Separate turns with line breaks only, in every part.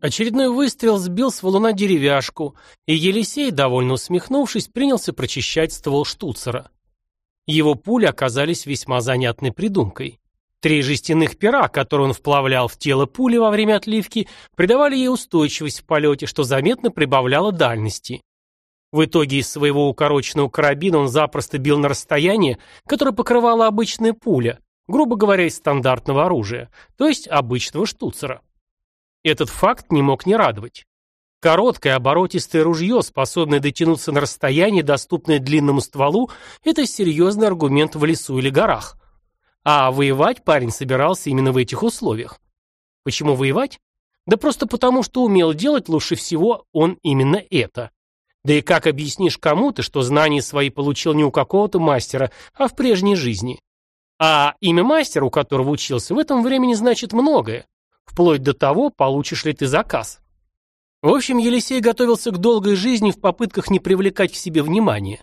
Очередной выстрел сбил с валуна деревяшку, и Елисей, довольно усмехнувшись, принялся прочищать ствол штуцера. Его пули оказались весьма занятной придумкой. Три жестяных пера, которые он вплавлял в тело пули во время отливки, придавали ей устойчивость в полете, что заметно прибавляло дальности. В итоге из своего укороченного карабина он запросто бил на расстояние, которое покрывала обычная пуля, грубо говоря, из стандартного оружия, то есть обычного штуцера. Этот факт не мог не радовать. Короткое оборотистое ружье, способное дотянуться на расстояние, доступное длинному стволу, это серьезный аргумент в лесу или горах. А воевать парень собирался именно в этих условиях. Почему воевать? Да просто потому, что умел делать лучше всего он именно это. Да и как объяснишь кому-то, что знания свои получил не у какого-то мастера, а в прежней жизни? А имя мастера, у которого учился, в этом времени значит многое вплоть до того, получишь ли ты заказ. В общем, Елисей готовился к долгой жизни в попытках не привлекать к себе внимания.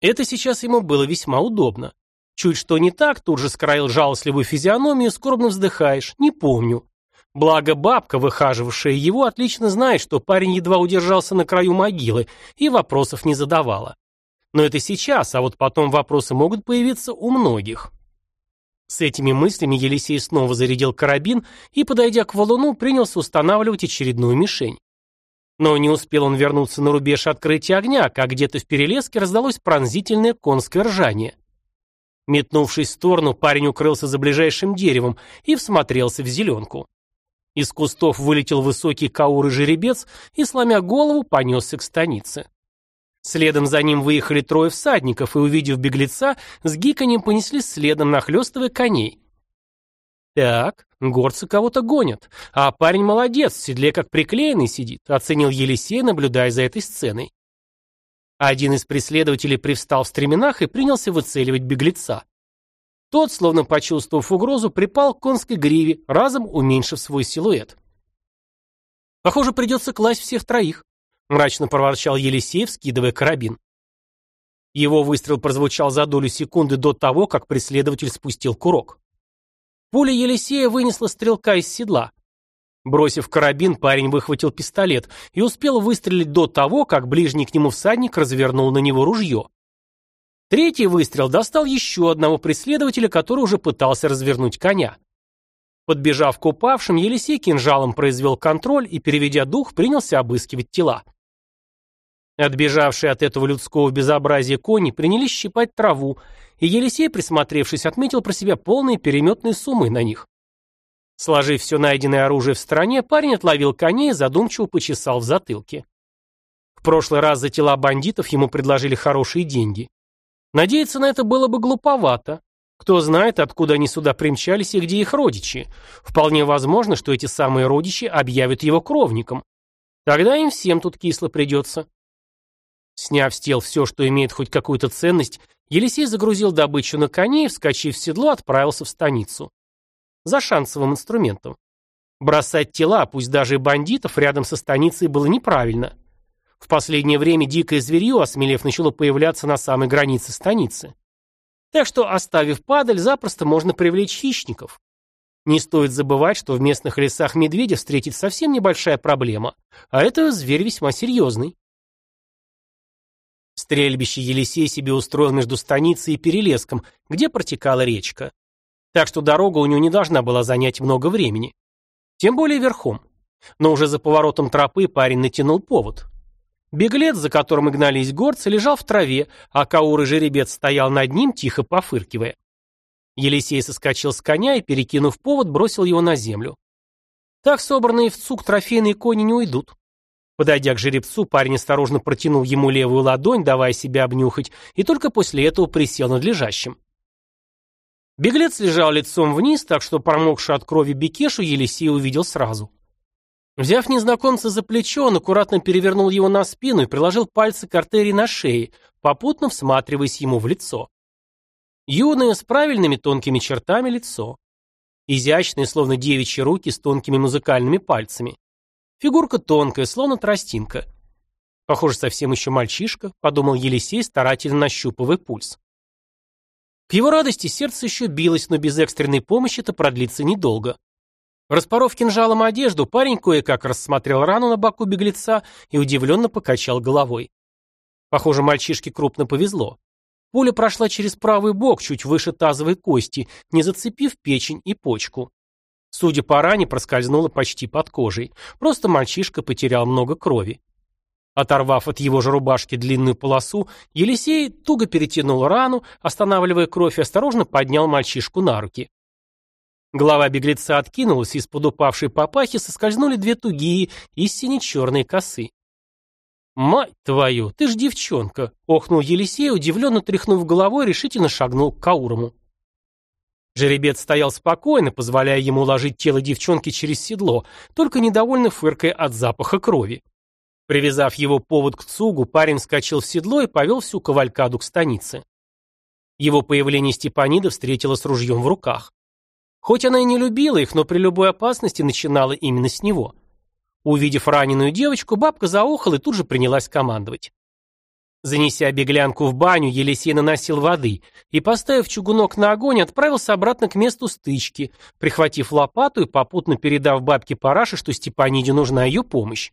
Это сейчас ему было весьма удобно. Чуть что не так, тут же скроил жалостливую физиономию, скорбно вздыхаешь, не помню. Благо бабка, выхаживавшая его, отлично знает, что парень едва удержался на краю могилы и вопросов не задавала. Но это сейчас, а вот потом вопросы могут появиться у многих. С этими мыслями Елисей снова зарядил карабин и, подойдя к валуну, принялся устанавливать очередную мишень. Но не успел он вернуться на рубеж открытия огня, как где-то в перелеске раздалось пронзительное конское ржание. Метнувшись в сторону, парень укрылся за ближайшим деревом и всмотрелся в зеленку. Из кустов вылетел высокий каурый жеребец и, сломя голову, понесся к станице. Следом за ним выехали трое всадников и, увидев беглеца, с гиканьем понесли следом, нахлестывая коней. «Так, горцы кого-то гонят, а парень молодец, в седле как приклеенный сидит», оценил Елисей, наблюдая за этой сценой. Один из преследователей привстал в стременах и принялся выцеливать беглеца. Тот, словно почувствовав угрозу, припал к конской гриве, разом уменьшив свой силуэт. «Похоже, придется класть всех троих», мрачно проворчал Елисеев, скидывая карабин. Его выстрел прозвучал за долю секунды до того, как преследователь спустил курок. Пуля Елисея вынесла стрелка из седла. Бросив карабин, парень выхватил пистолет и успел выстрелить до того, как ближний к нему всадник развернул на него ружье. Третий выстрел достал еще одного преследователя, который уже пытался развернуть коня. Подбежав к упавшим, Елисей кинжалом произвел контроль и, переведя дух, принялся обыскивать тела. Отбежавшие от этого людского безобразия кони принялись щипать траву, и Елисей, присмотревшись, отметил про себя полные переметные суммы на них. Сложив все найденное оружие в стороне, парень отловил коней и задумчиво почесал в затылке. В прошлый раз за тела бандитов ему предложили хорошие деньги. Надеяться на это было бы глуповато. Кто знает, откуда они сюда примчались и где их родичи. Вполне возможно, что эти самые родичи объявят его кровником. Тогда им всем тут кисло придется. Сняв с тел все, что имеет хоть какую-то ценность, Елисей загрузил добычу на коне и, вскочив в седло, отправился в станицу. За шансовым инструментом. Бросать тела, пусть даже и бандитов, рядом со станицей было неправильно. В последнее время дикое зверье, осмелев, начало появляться на самой границе станицы. Так что, оставив падаль, запросто можно привлечь хищников. Не стоит забывать, что в местных лесах медведя встретить совсем небольшая проблема, а это зверь весьма серьезный. Стрельбище Елисей себе устроил между станицей и перелеском, где протекала речка. Так что дорога у него не должна была занять много времени. Тем более верхом. Но уже за поворотом тропы парень натянул повод. Беглец, за которым и гнались горцы, лежал в траве, а каурый жеребец стоял над ним, тихо пофыркивая. Елисей соскочил с коня и, перекинув повод, бросил его на землю. Так собранные в цук трофейные кони не уйдут. Подойдя к жеребцу, парень осторожно протянул ему левую ладонь, давая себя обнюхать, и только после этого присел над лежащим. Беглец лежал лицом вниз, так что промокший от крови Бекешу Елисей увидел сразу. Взяв незнакомца за плечо, он аккуратно перевернул его на спину и приложил пальцы к артерии на шее, попутно всматриваясь ему в лицо. Юное, с правильными тонкими чертами лицо. Изящные, словно девичьи руки с тонкими музыкальными пальцами. Фигурка тонкая, словно тростинка. Похоже, совсем еще мальчишка, подумал Елисей, старательно нащупывая пульс. К его радости сердце еще билось, но без экстренной помощи это продлится недолго. Распоров кинжалом одежду, парень кое-как рассмотрел рану на боку беглеца и удивленно покачал головой. Похоже, мальчишке крупно повезло. Пуля прошла через правый бок, чуть выше тазовой кости, не зацепив печень и почку. Судя по ране, проскользнула почти под кожей. Просто мальчишка потерял много крови. Оторвав от его же рубашки длинную полосу, Елисей туго перетянул рану, останавливая кровь и осторожно поднял мальчишку на руки. Голова беглеца откинулась, и из-под упавшей папахи соскользнули две тугие и сине-черные косы. «Мать твою, ты ж девчонка!» — охнул Елисей, удивленно тряхнув головой, решительно шагнул к Каурому. Жеребец стоял спокойно, позволяя ему уложить тело девчонки через седло, только недовольно фыркая от запаха крови. Привязав его повод к цугу, парень вскочил в седло и повел всю кавалькаду к станице. Его появление Степанида встретила с ружьем в руках. Хоть она и не любила их, но при любой опасности начинала именно с него. Увидев раненую девочку, бабка заохала и тут же принялась командовать. Занеся беглянку в баню, Елисей наносил воды и, поставив чугунок на огонь, отправился обратно к месту стычки, прихватив лопату и попутно передав бабке Параше, что Степаниде нужна ее помощь.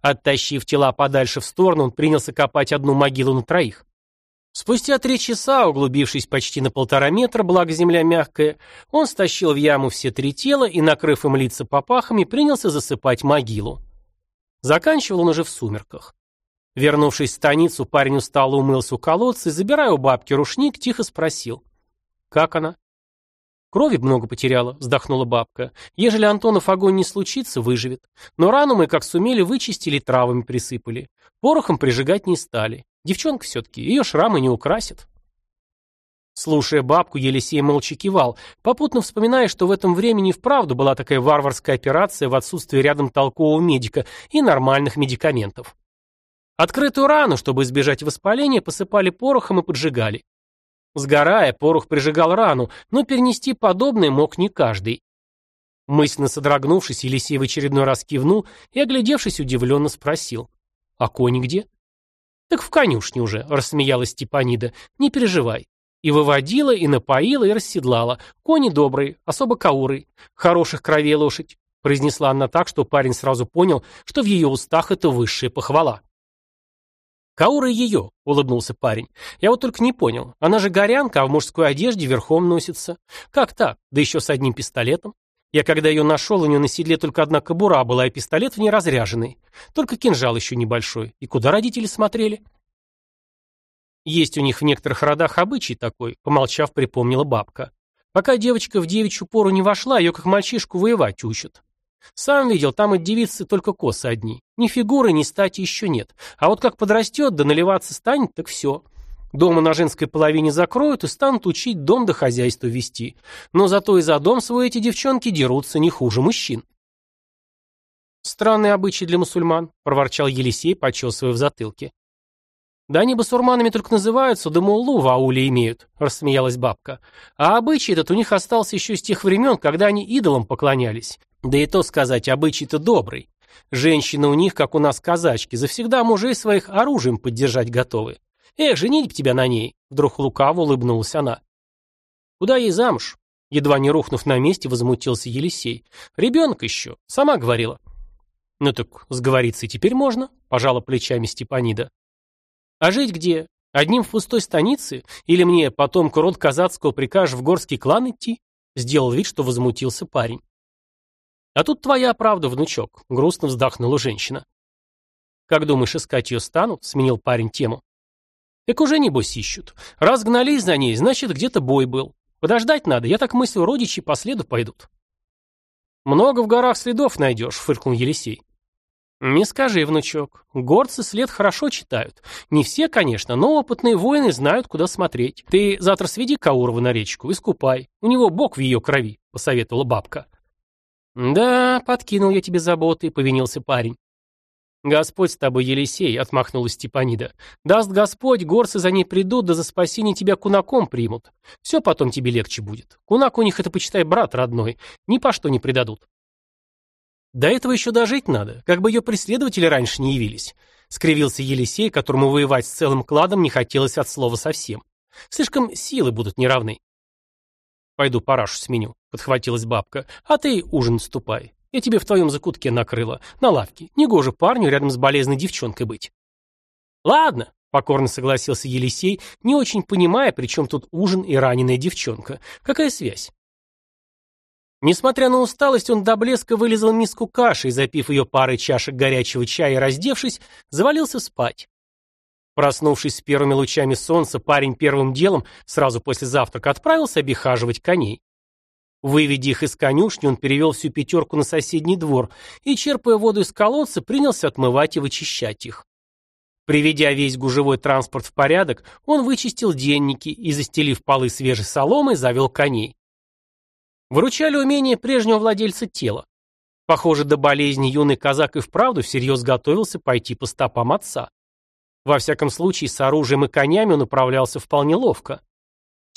Оттащив тела подальше в сторону, он принялся копать одну могилу на троих. Спустя три часа, углубившись почти на полтора метра, благо земля мягкая, он стащил в яму все три тела и, накрыв им лица попахами, принялся засыпать могилу. Заканчивал он уже в сумерках. Вернувшись в станицу, парень устало умылся у колодца и, забирая у бабки рушник, тихо спросил. «Как она?» «Крови много потеряла», — вздохнула бабка. «Ежели Антонов огонь не случится, выживет. Но рану мы, как сумели, вычистили травами присыпали. Порохом прижигать не стали. Девчонка все-таки, ее шрамы не украсят. Слушая бабку, Елисей молча кивал, попутно вспоминая, что в этом времени вправду была такая варварская операция в отсутствии рядом толкового медика и нормальных медикаментов. Открытую рану, чтобы избежать воспаления, посыпали порохом и поджигали. Сгорая, порох прижигал рану, но перенести подобное мог не каждый. Мысленно содрогнувшись, Елисей в очередной раз кивнул и, оглядевшись, удивленно спросил. «А кони где?» «Так в конюшне уже», — рассмеялась Степанида. «Не переживай». И выводила, и напоила, и расседлала. Кони добрые, особо кауры. Хороших кровей лошадь, произнесла она так, что парень сразу понял, что в ее устах это высшая похвала. «Каура ее», — улыбнулся парень. «Я вот только не понял. Она же горянка, а в мужской одежде верхом носится. Как так? Да еще с одним пистолетом. Я когда ее нашел, у нее на седле только одна кобура была, и пистолет в ней разряженный. Только кинжал еще небольшой. И куда родители смотрели? Есть у них в некоторых родах обычай такой, помолчав, припомнила бабка. Пока девочка в девичью пору не вошла, ее как мальчишку воевать учат. Сам видел, там от девицы только косы одни. Ни фигуры, ни стати еще нет. А вот как подрастет, да наливаться станет, так все. Дома на женской половине закроют и станут учить дом до хозяйства вести. Но зато и за дом свой эти девчонки дерутся не хуже мужчин. «Странный обычай для мусульман», — проворчал Елисей, почесывая в затылке. «Да они басурманами только называются, да муллу в ауле имеют», — рассмеялась бабка. «А обычай этот у них остался еще с тех времен, когда они идолам поклонялись. Да и то сказать, обычай-то добрый. Женщины у них, как у нас казачки, завсегда мужей своих оружием поддержать готовы. «Эх, женить б тебя на ней!» Вдруг лукаво улыбнулась она. «Куда ей замуж?» Едва не рухнув на месте, возмутился Елисей. «Ребенок еще. Сама говорила». «Ну так сговориться теперь можно», — пожала плечами Степанида. «А жить где? Одним в пустой станице? Или мне, потомку род казацкого, прикажешь в горский клан идти?» Сделал вид, что возмутился парень. «А тут твоя правда, внучок», — грустно вздохнула женщина. «Как думаешь, искать ее станут?» — сменил парень тему. Так уже небось ищут. Раз гнались за ней, значит, где-то бой был. Подождать надо, я так мыслю, родичи по следу пойдут. Много в горах следов найдешь, фыркнул Елисей. Не скажи, внучок. Горцы след хорошо читают. Не все, конечно, но опытные воины знают, куда смотреть. Ты завтра сведи Каурова на речку, искупай. У него бог в ее крови, посоветовала бабка. Да, подкинул я тебе заботы, повинился парень. «Господь с тобой, Елисей», — отмахнулась Степанида. «Даст Господь, горцы за ней придут, да за спасение тебя кунаком примут. Все потом тебе легче будет. Кунак у них это, почитай, брат родной. Нипочто не предадут». «До этого еще дожить надо, как бы ее преследователи раньше не явились», — скривился Елисей, которому воевать с целым кланом не хотелось от слова совсем. «Слишком силы будут неравны». «Пойду парашу сменю», — подхватилась бабка. «А ты ужинать ступай. Я тебе в твоем закутке накрыла, на лавке. Негоже парню рядом с болезной девчонкой быть». «Ладно», — покорно согласился Елисей, не очень понимая, при чем тут ужин и раненая девчонка. Какая связь? Несмотря на усталость, он до блеска вылезал миску каши и, запив ее парой чашек горячего чая и раздевшись, завалился спать. Проснувшись с первыми лучами солнца, парень первым делом, сразу после завтрака, отправился обихаживать коней. Выведя их из конюшни, он перевел всю пятерку на соседний двор и, черпая воду из колодца, принялся отмывать и вычищать их. Приведя весь гужевой транспорт в порядок, он вычистил денники и, застелив полы свежей соломой, завел коней. Выручали умения прежнего владельца тела. Похоже, до болезни юный казак и вправду всерьез готовился пойти по стопам отца. Во всяком случае, с оружием и конями он управлялся вполне ловко.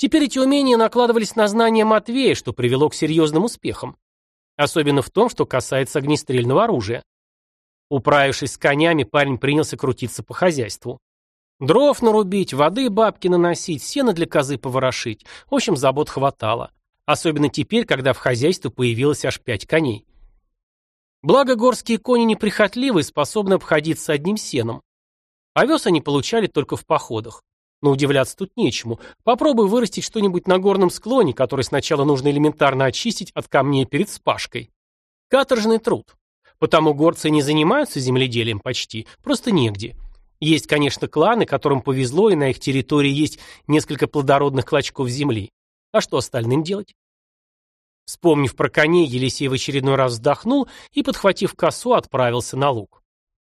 Теперь эти умения накладывались на знания Матвея, что привело к серьезным успехам. Особенно в том, что касается огнестрельного оружия. Управившись с конями, парень принялся крутиться по хозяйству. Дров нарубить, воды бабки наносить, сено для козы поворошить. В общем, забот хватало. Особенно теперь, когда в хозяйстве появилось аж пять коней. Благо, горские кони неприхотливы и способны обходиться одним сеном. Овес они получали только в походах. Но удивляться тут нечему. Попробуй вырастить что-нибудь на горном склоне, который сначала нужно элементарно очистить от камней перед спашкой. Каторжный труд. Потому горцы не занимаются земледелием почти, просто негде. Есть, конечно, кланы, которым повезло, и на их территории есть несколько плодородных клочков земли. А что остальным делать? Вспомнив про коней, Елисей в очередной раз вздохнул и, подхватив косу, отправился на луг.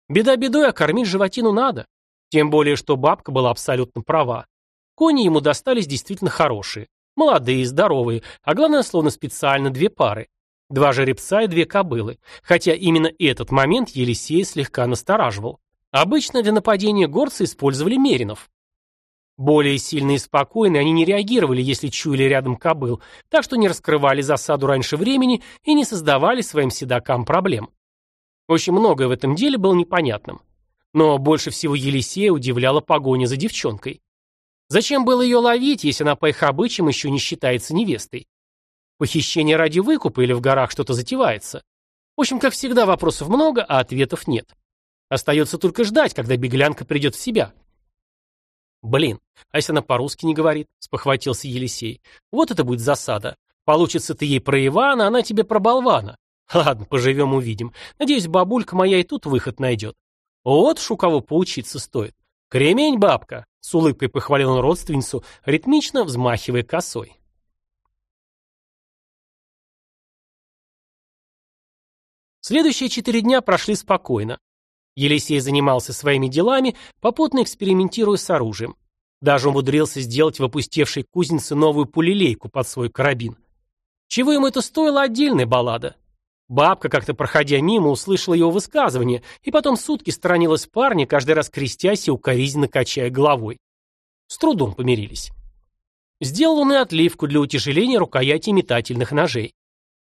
Беда бедой, а кормить животину надо. Тем более, что бабка была абсолютно права. Кони ему достались действительно хорошие. Молодые, здоровые, а главное, словно специально две пары. Два жеребца и две кобылы. Хотя именно этот момент Елисея слегка настораживал. Обычно для нападения горцы использовали меринов. Более сильные и спокойные они не реагировали, если чуяли рядом кобыл, так что не раскрывали засаду раньше времени и не создавали своим седакам проблем. Очень многое в этом деле было непонятным. Но больше всего Елисея удивляла погоня за девчонкой. Зачем было ее ловить, если она по их обычаям еще не считается невестой? Похищение ради выкупа или в горах что-то затевается? В общем, как всегда, вопросов много, а ответов нет. Остается только ждать, когда беглянка придет в себя. Блин, а если она по-русски не говорит? Спохватился Елисей. Вот это будет засада. Получится ты ей про Ивана, она тебе про болвана. Ладно, поживем увидим. Надеюсь, бабулька моя и тут выход найдет. Вот ж у кого поучиться стоит. Кремень, бабка! С улыбкой похвалил он родственницу, ритмично взмахивая косой. Следующие четыре дня прошли спокойно. Елисей занимался своими делами, попутно экспериментируя с оружием. Даже умудрился сделать в опустевшей кузнице новую пулелейку под свой карабин. Чего ему это стоило, отдельная баллада. Бабка, как-то проходя мимо, услышала его высказывание, и потом сутки сторонилась парня, каждый раз крестясь и укоризненно качая головой. С трудом помирились. Сделал он и отливку для утяжеления рукояти метательных ножей.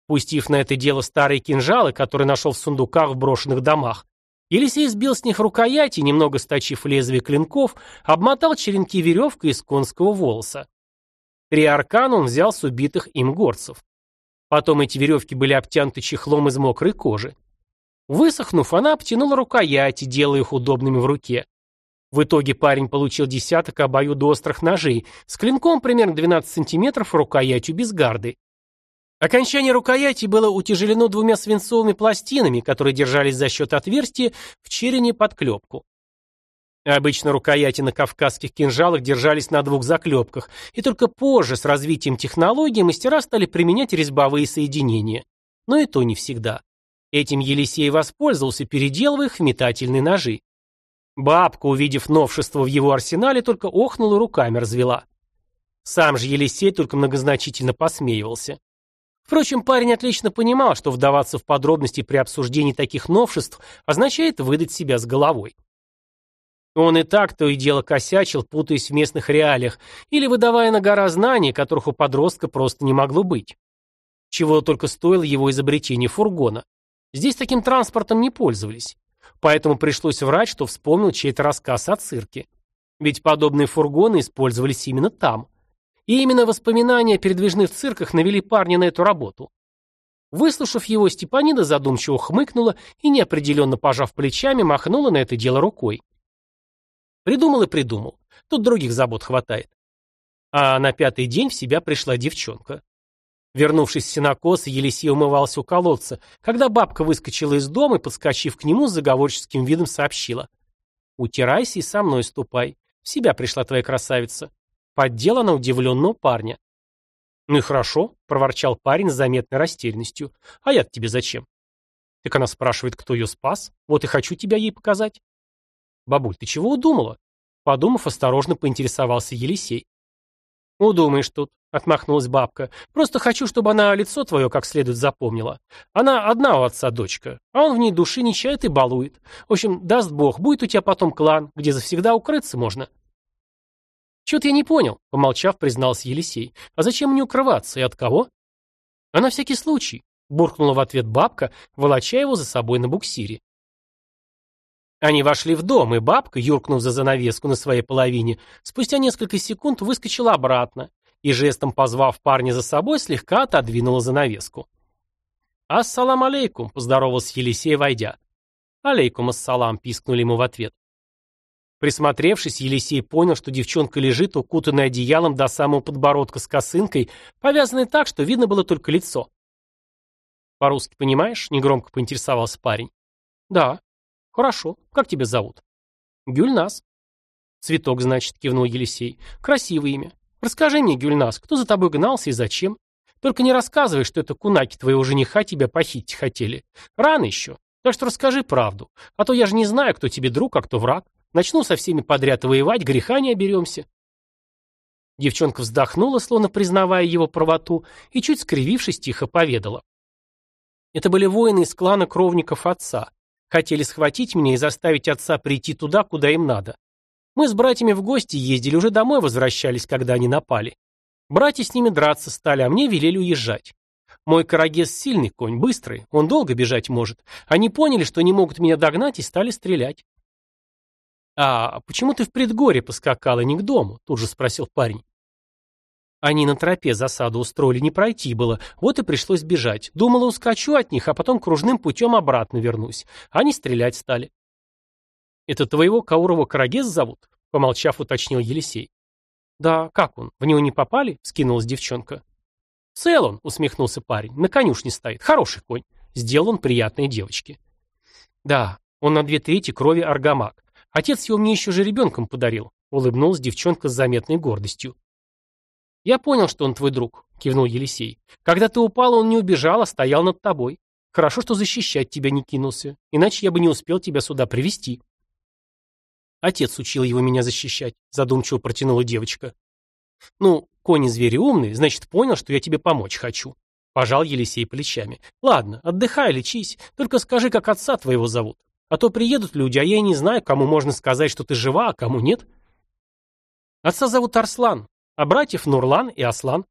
Пустив на это дело старые кинжалы, которые нашел в сундуках в брошенных домах, Елисей сбил с них рукояти, немного сточив лезвие клинков, обмотал черенки веревкой из конского волоса. Три аркана он взял с убитых им горцев. Потом эти веревки были обтянуты чехлом из мокрой кожи. Высохнув, она обтянула рукояти, делая их удобными в руке. В итоге парень получил десяток обоюдоострых ножей с клинком примерно 12 сантиметров рукоятью без гарды. Окончание рукояти было утяжелено двумя свинцовыми пластинами, которые держались за счет отверстия в черене под клепку. Обычно рукояти на кавказских кинжалах держались на двух заклепках, и только позже, с развитием технологий, мастера стали применять резьбовые соединения. Но и то не всегда. Этим Елисей воспользовался, переделывая их в метательные ножи. Бабка, увидев новшество в его арсенале, только охнула руками развела. Сам же Елисей только многозначительно посмеивался. Впрочем, парень отлично понимал, что вдаваться в подробности при обсуждении таких новшеств означает выдать себя с головой. Он и так то и дело косячил, путаясь в местных реалиях, или выдавая на гора знаний, которых у подростка просто не могло быть. Чего только стоило его изобретение фургона. Здесь таким транспортом не пользовались. Поэтому пришлось врать, что вспомнил чей-то рассказ о цирке. Ведь подобные фургоны использовались именно там. И именно воспоминания о передвижных цирках навели парня на эту работу. Выслушав его, Степанида задумчиво хмыкнула и, неопределенно пожав плечами, махнула на это дело рукой. Придумал и придумал. Тут других забот хватает. А на пятый день в себя пришла девчонка. Вернувшись с сенокоса, Елисей умывался у колодца, когда бабка выскочила из дома и, подскочив к нему, с заговорческим видом сообщила. «Утирайся и со мной ступай. В себя пришла твоя красавица». Поддела на удивленного парня. «Ну и хорошо», — проворчал парень с заметной растерянностью. «А я тебе зачем?» Так она спрашивает, кто ее спас. Вот и хочу тебя ей показать. «Бабуль, ты чего удумала?» Подумав, осторожно поинтересовался Елисей. «Удумаешь тут», — отмахнулась бабка. «Просто хочу, чтобы она лицо твое как следует запомнила. Она одна у отца дочка, а он в ней души не чает и балует. В общем, даст бог, будет у тебя потом клан, где завсегда укрыться можно». «Чего-то я не понял», — помолчав, признался Елисей. «А зачем мне укрываться? И от кого?» «А на всякий случай», — буркнула в ответ бабка, волоча его за собой на буксире. Они вошли в дом, и бабка, юркнув за занавеску на своей половине, спустя несколько секунд выскочила обратно и, жестом позвав парня за собой, слегка отодвинула занавеску. «Ассалам алейкум», — поздоровался Елисей, войдя. «Алейкум ассалам», — пискнули ему в ответ. Присмотревшись, Елисей понял, что девчонка лежит, укутанная одеялом до самого подбородка с косынкой, повязанной так, что видно было только лицо. «По-русски понимаешь?» — негромко поинтересовался парень. «Да». «Хорошо. Как тебя зовут?» «Гюльнас». «Цветок, значит», — кивнул Елисей. «Красивое имя. Расскажи мне, Гюльнас, кто за тобой гнался и зачем? Только не рассказывай, что это кунаки твоего жениха тебя похитить хотели. Рано еще. Так что расскажи правду. А то я же не знаю, кто тебе друг, а кто враг. Начну со всеми подряд воевать, греха не оберемся. Девчонка вздохнула, словно признавая его правоту, и, чуть скривившись, тихо поведала. Это были воины из клана кровников отца. Хотели схватить меня и заставить отца прийти туда, куда им надо. Мы с братьями в гости ездили, уже домой возвращались, когда они напали. Братья с ними драться стали, а мне велели уезжать. Мой карагес сильный конь, быстрый, он долго бежать может. Они поняли, что не могут меня догнать и стали стрелять. «А почему ты в предгорье поскакал, и не к дому?» — тут же спросил парень. Они на тропе засаду устроили, не пройти было, вот и пришлось бежать. Думала, ускочу от них, а потом кружным путем обратно вернусь. Они стрелять стали. «Это твоего Каурова Карагез зовут?» — помолчав, уточнил Елисей. «Да, как он? В него не попали?» — скинулась девчонка. «Цел он», — усмехнулся парень. «На конюшне стоит. Хороший конь. Сделал он приятной девочке». «Да, он на две трети крови аргамак. Отец его мне еще же ребенком подарил», — улыбнулась девчонка с заметной гордостью. «Я понял, что он твой друг», — кивнул Елисей. «Когда ты упал, он не убежал, а стоял над тобой. Хорошо, что защищать тебя не кинулся, иначе я бы не успел тебя сюда привести. «Отец учил его меня защищать», — задумчиво протянула девочка. «Ну, кони звери умные, значит, понял, что я тебе помочь хочу». Пожал Елисей плечами. «Ладно, отдыхай, лечись, только скажи, как отца твоего зовут. А то приедут люди, а я и не знаю, кому можно сказать, что ты жива, а кому нет. Отца зовут Арслан, а братьев Нурлан и Аслан.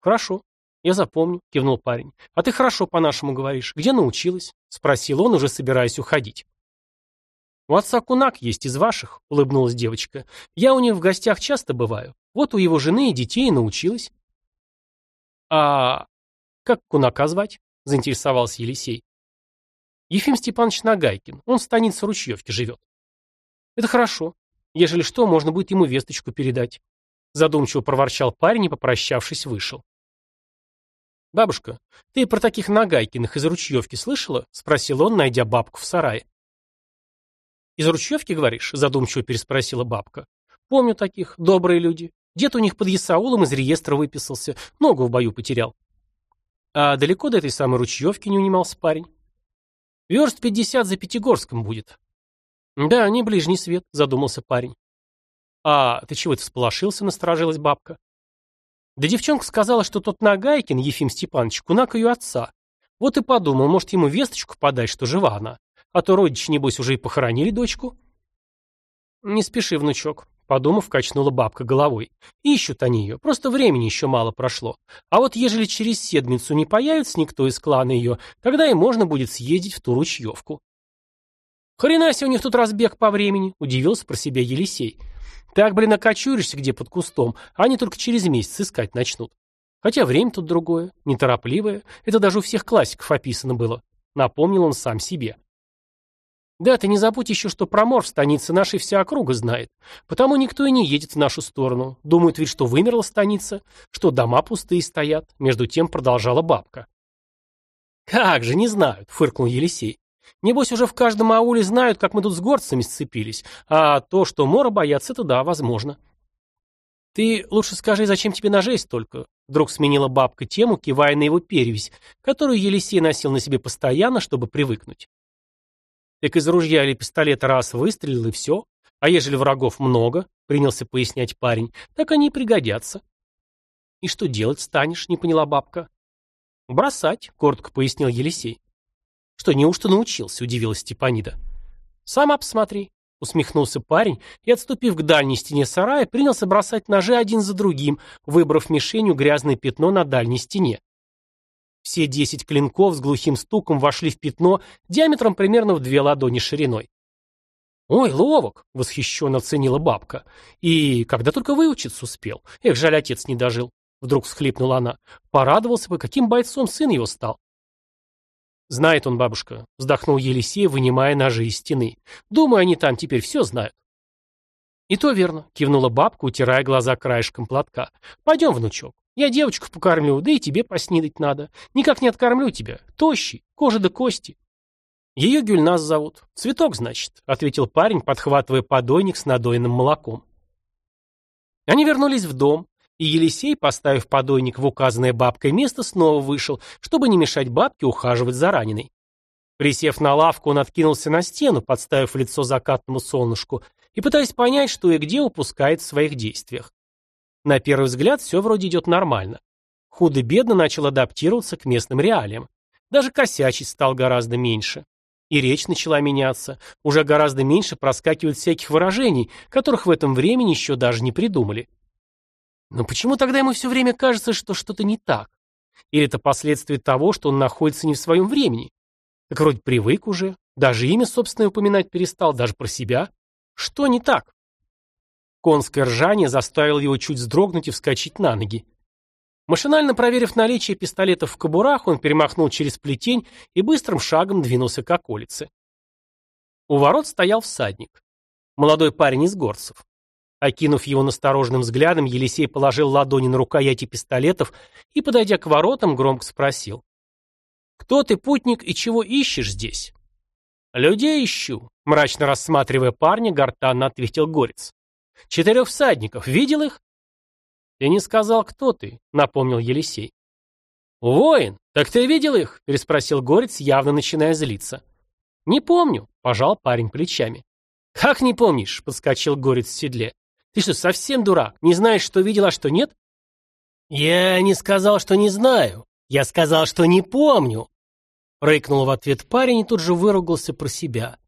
Хорошо, я запомню, кивнул парень. А ты хорошо по-нашему говоришь. Где научилась? Спросил он, уже собираясь уходить. У отца кунак есть из ваших, улыбнулась девочка. Я у них в гостях часто бываю. Вот у его жены и детей научилась. А как кунака звать? Заинтересовался Елисей. Ефим Степанович Нагайкин. Он в станице Ручьевки живет. Это хорошо. Ежели что, можно будет ему весточку передать. Задумчиво проворчал парень и, попрощавшись, вышел. «Бабушка, ты про таких Нагайкиных из Ручьевки слышала?» — спросил он, найдя бабку в сарае. «Из Ручьевки, говоришь?» — задумчиво переспросила бабка. «Помню таких, добрые люди. Дед у них под Ясаулом из реестра выписался, ногу в бою потерял». «А далеко до этой самой Ручьевки не унимался парень?» Верст пятьдесят за Пятигорском будет. Да, не ближний свет, задумался парень. А ты чего-то всполошился, насторожилась бабка. Да девчонка сказала, что тот Нагайкин, Ефим Степанович, кунак ее отца. Вот и подумал, может, ему весточку подать, что жива она. А то родичи, небось, уже и похоронили дочку. Не спеши, внучок, Подумав, качнула бабка головой. Ищут они ее, просто времени еще мало прошло. А вот ежели через седмицу не появится никто из клана ее, тогда и можно будет съездить в ту ручьевку. Хрена себе у них тут разбег по времени, удивился про себя Елисей. Так, блин, окочуришься где под кустом, а они только через месяц искать начнут. Хотя время тут другое, неторопливое. Это даже у всех классиков описано было. Напомнил он сам себе. Да, ты не забудь еще, что про мор в станице нашей вся округа знает. Потому никто и не едет в нашу сторону. Думают ведь, что вымерла станица, что дома пустые стоят. Между тем продолжала бабка. Как же, не знают, фыркнул Елисей. Небось, уже в каждом ауле знают, как мы тут с горцами сцепились. А то, что мора боятся, это да, возможно. Ты лучше скажи, зачем тебе ножей столько? Вдруг сменила бабка тему, кивая на его перевязь, которую Елисей носил на себе постоянно, чтобы привыкнуть. Так из ружья или пистолета раз выстрелил и все. А ежели врагов много, принялся пояснять парень, так они и пригодятся. И что делать станешь, не поняла бабка. Бросать, коротко пояснил Елисей. Что, неужто научился, удивилась Степанида. Сама посмотри, усмехнулся парень и, отступив к дальней стене сарая, принялся бросать ножи один за другим, выбрав мишенью грязное пятно на дальней стене. Все десять клинков с глухим стуком вошли в пятно диаметром примерно в две ладони шириной. «Ой, ловок!» — восхищенно оценила бабка. «И когда только выучиться успел. Эх, жаль, отец не дожил». Вдруг всхлипнула она. «Порадовался бы, каким бойцом сын его стал». «Знает он, бабушка», — вздохнул Елисей, вынимая ножи из стены. «Думаю, они там теперь все знают». «И то верно», — кивнула бабка, утирая глаза краешком платка. «Пойдем, внучок. Я девочку покормлю, да и тебе поснидать надо. Никак не откормлю тебя. Тощий, кожа до кости. Ее Гюльнас зовут. Цветок, значит, ответил парень, подхватывая подойник с надоенным молоком. Они вернулись в дом, и Елисей, поставив подойник в указанное бабкой место, снова вышел, чтобы не мешать бабке ухаживать за раненой. Присев на лавку, он откинулся на стену, подставив лицо закатному солнышку, и пытаясь понять, что и где упускает в своих действиях. На первый взгляд все вроде идет нормально. Худо-бедно начал адаптироваться к местным реалиям. Даже косячить стал гораздо меньше. И речь начала меняться. Уже гораздо меньше проскакивает всяких выражений, которых в этом времени еще даже не придумали. Но почему тогда ему все время кажется, что что-то не так? Или это последствия того, что он находится не в своем времени? Так вроде привык уже, даже имя собственное упоминать перестал, даже про себя. Что не так? Конское ржание заставило его чуть вздрогнуть и вскочить на ноги. Машинально проверив наличие пистолетов в кобурах, он перемахнул через плетень и быстрым шагом двинулся к околице. У ворот стоял всадник. Молодой парень из горцев. Окинув его настороженным взглядом, Елисей положил ладони на рукояти пистолетов и, подойдя к воротам, громко спросил. «Кто ты, путник, и чего ищешь здесь?» «Людей ищу», — мрачно рассматривая парня, гортанно ответил горец. Четырех всадников. Видел их? Ты не сказал, кто ты, напомнил Елисей. Воин. Так ты видел их? Переспросил Горец, явно начиная злиться. Не помню, пожал парень плечами. Как не помнишь? Подскочил Горец в седле. Ты что, совсем дурак? Не знаешь, что видел, а что нет? Я не сказал, что не знаю. Я сказал, что не помню. Рыкнул в ответ парень и тут же выругался про себя.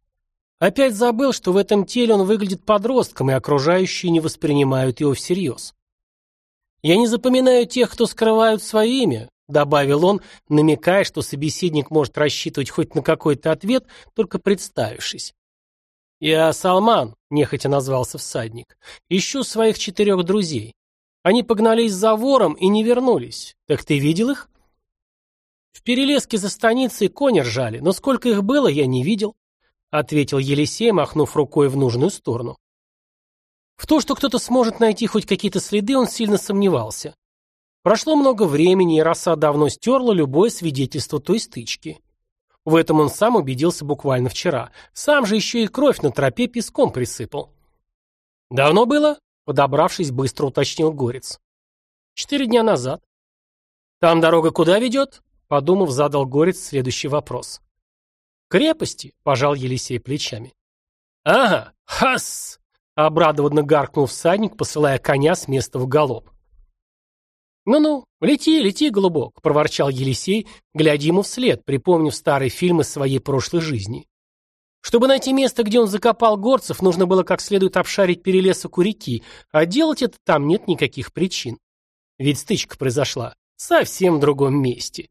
Опять забыл, что в этом теле он выглядит подростком, и окружающие не воспринимают его всерьез. «Я не запоминаю тех, кто скрывают свое имя», — добавил он, намекая, что собеседник может рассчитывать хоть на какой-то ответ, только представившись. «Я Салман», — нехотя назвался всадник, — «ищу своих четырех друзей. Они погнались за вором и не вернулись. Так ты видел их?» «В перелеске за станицей кони ржали, но сколько их было, я не видел. — ответил Елисей, махнув рукой в нужную сторону. В то, что кто-то сможет найти хоть какие-то следы, он сильно сомневался. Прошло много времени, и роса давно стерла любое свидетельство той стычки. В этом он сам убедился буквально вчера. Сам же еще и кровь на тропе песком присыпал. «Давно было?» — подобравшись, быстро уточнил Горец. «Четыре дня назад». «Там дорога куда ведет?» — подумав, задал Горец следующий вопрос. «Крепости», — пожал Елисей плечами. «Ага, хас!» — обрадованно гаркнул всадник, посылая коня с места в галоп. «Ну-ну, лети, лети, голубок», — проворчал Елисей, глядя ему вслед, припомнив старый фильм из своей прошлой жизни. Чтобы найти место, где он закопал горцев, нужно было как следует обшарить перелесок у реки, а делать это там нет никаких причин. Ведь стычка произошла совсем в другом месте.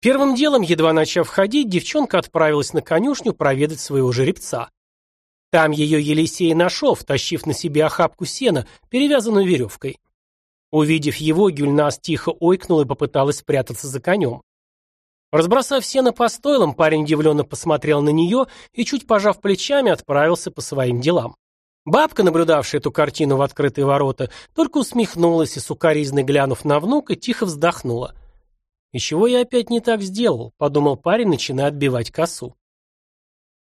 Первым делом, едва начав ходить, девчонка отправилась на конюшню проведать своего жеребца. Там ее Елисей нашел, втащив на себе охапку сена, перевязанную веревкой. Увидев его, Гюльнас тихо ойкнул и попыталась спрятаться за конем. Разбросав сено по стойлам, парень удивленно посмотрел на нее и, чуть пожав плечами, отправился по своим делам. Бабка, наблюдавшая эту картину в открытые ворота, только усмехнулась и, сукоризной глянув на внука, тихо вздохнула. «И чего я опять не так сделал?» — подумал парень, начиная отбивать косу.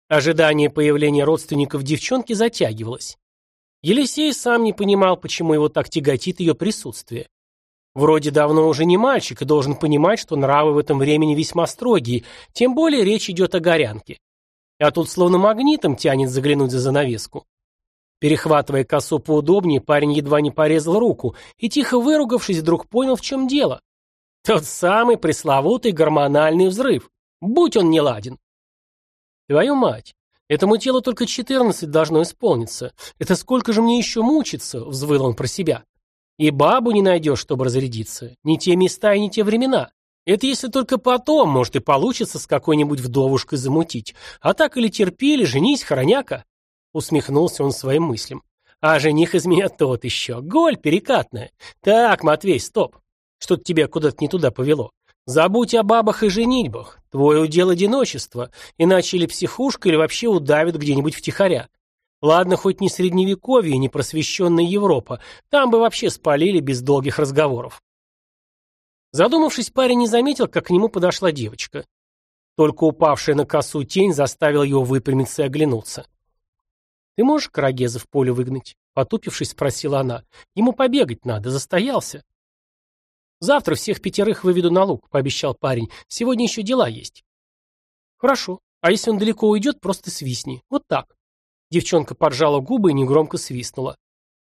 Ожидание появления родственников девчонки затягивалось. Елисей сам не понимал, почему его так тяготит ее присутствие. Вроде давно уже не мальчик и должен понимать, что нравы в этом времени весьма строгие, тем более речь идет о горянке. А тут словно магнитом тянет заглянуть за занавеску. Перехватывая косу поудобнее, парень едва не порезал руку и, тихо выругавшись, вдруг понял, в чем дело. Тот самый пресловутый гормональный взрыв. Будь он не ладен. Твою мать, этому телу только четырнадцать должно исполниться. Это сколько же мне еще мучиться, взвыл он про себя. И бабу не найдешь, чтобы разрядиться. Не те места и не те времена. Это если только потом, может, и получится с какой-нибудь вдовушкой замутить. А так или терпели, женись, хороняка. Усмехнулся он своим мыслям. А жених из меня тот еще. Голь перекатная. Так, Матвей, стоп. Что-то тебя куда-то не туда повело. Забудь о бабах и женитьбах. Твое удел одиночество. Иначе или психушка, или вообще удавят где-нибудь втихаря. Ладно, хоть не средневековье, не просвещенная Европа. Там бы вообще спалили без долгих разговоров. Задумавшись, парень не заметил, как к нему подошла девочка. Только упавшая на косу тень заставила его выпрямиться и оглянуться. «Ты можешь Карагеза в поле выгнать?» Потупившись, спросила она. «Ему побегать надо, застоялся». «Завтра всех пятерых выведу на луг», — пообещал парень. «Сегодня еще дела есть». «Хорошо. А если он далеко уйдет, просто свистни. Вот так». Девчонка поджала губы и негромко свистнула.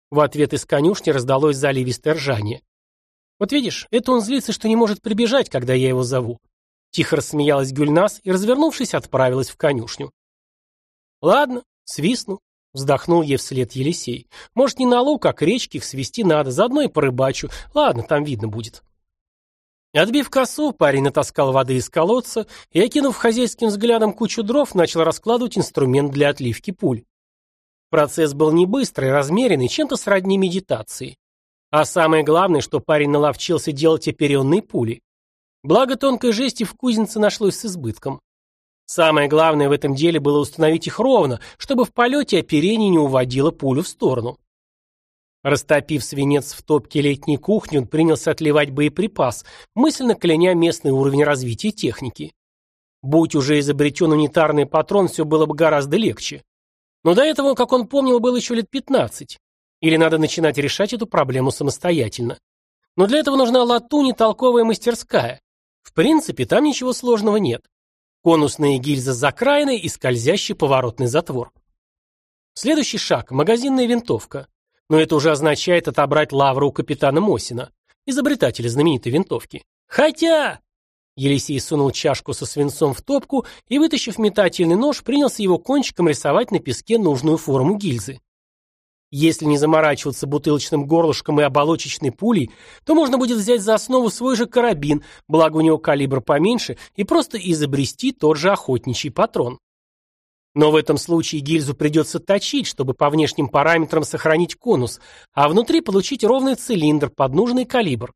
В ответ из конюшни раздалось заливистое ржание. «Вот видишь, это он злится, что не может прибежать, когда я его зову». Тихо рассмеялась Гюльнас и, развернувшись, отправилась в конюшню. «Ладно, свистну», — вздохнул ей вслед Елисей. «Может, не на луг, а к речке их свести надо, заодно и порыбачу. Ладно, там видно будет». Отбив косу, парень натаскал воды из колодца и, окинув хозяйским взглядом кучу дров, начал раскладывать инструмент для отливки пуль. Процесс был не быстрый, размеренный, чем-то сродни медитации. А самое главное, что парень наловчился делать оперенные пули. Благо тонкой жести в кузнице нашлось с избытком. Самое главное в этом деле было установить их ровно, чтобы в полете оперение не уводило пулю в сторону. Растопив свинец в топке летней кухни, он принялся отливать боеприпас, мысленно кляня местный уровень развития техники. Будь уже изобретен унитарный патрон, все было бы гораздо легче. Но до этого, как он помнил, было еще лет 15. Или надо начинать решать эту проблему самостоятельно. Но для этого нужна латунь и толковая мастерская. В принципе, там ничего сложного нет. Конусные гильзы с закраиной и скользящий поворотный затвор. Следующий шаг – магазинная винтовка. Но это уже означает отобрать лавру у капитана Мосина, изобретателя знаменитой винтовки. Хотя... Елисей сунул чашку со свинцом в топку и, вытащив метательный нож, принялся его кончиком рисовать на песке нужную форму гильзы. Если не заморачиваться бутылочным горлышком и оболочечной пулей, то можно будет взять за основу свой же карабин, благо у него калибр поменьше, и просто изобрести тот же охотничий патрон. Но в этом случае гильзу придется точить, чтобы по внешним параметрам сохранить конус, а внутри получить ровный цилиндр под нужный калибр.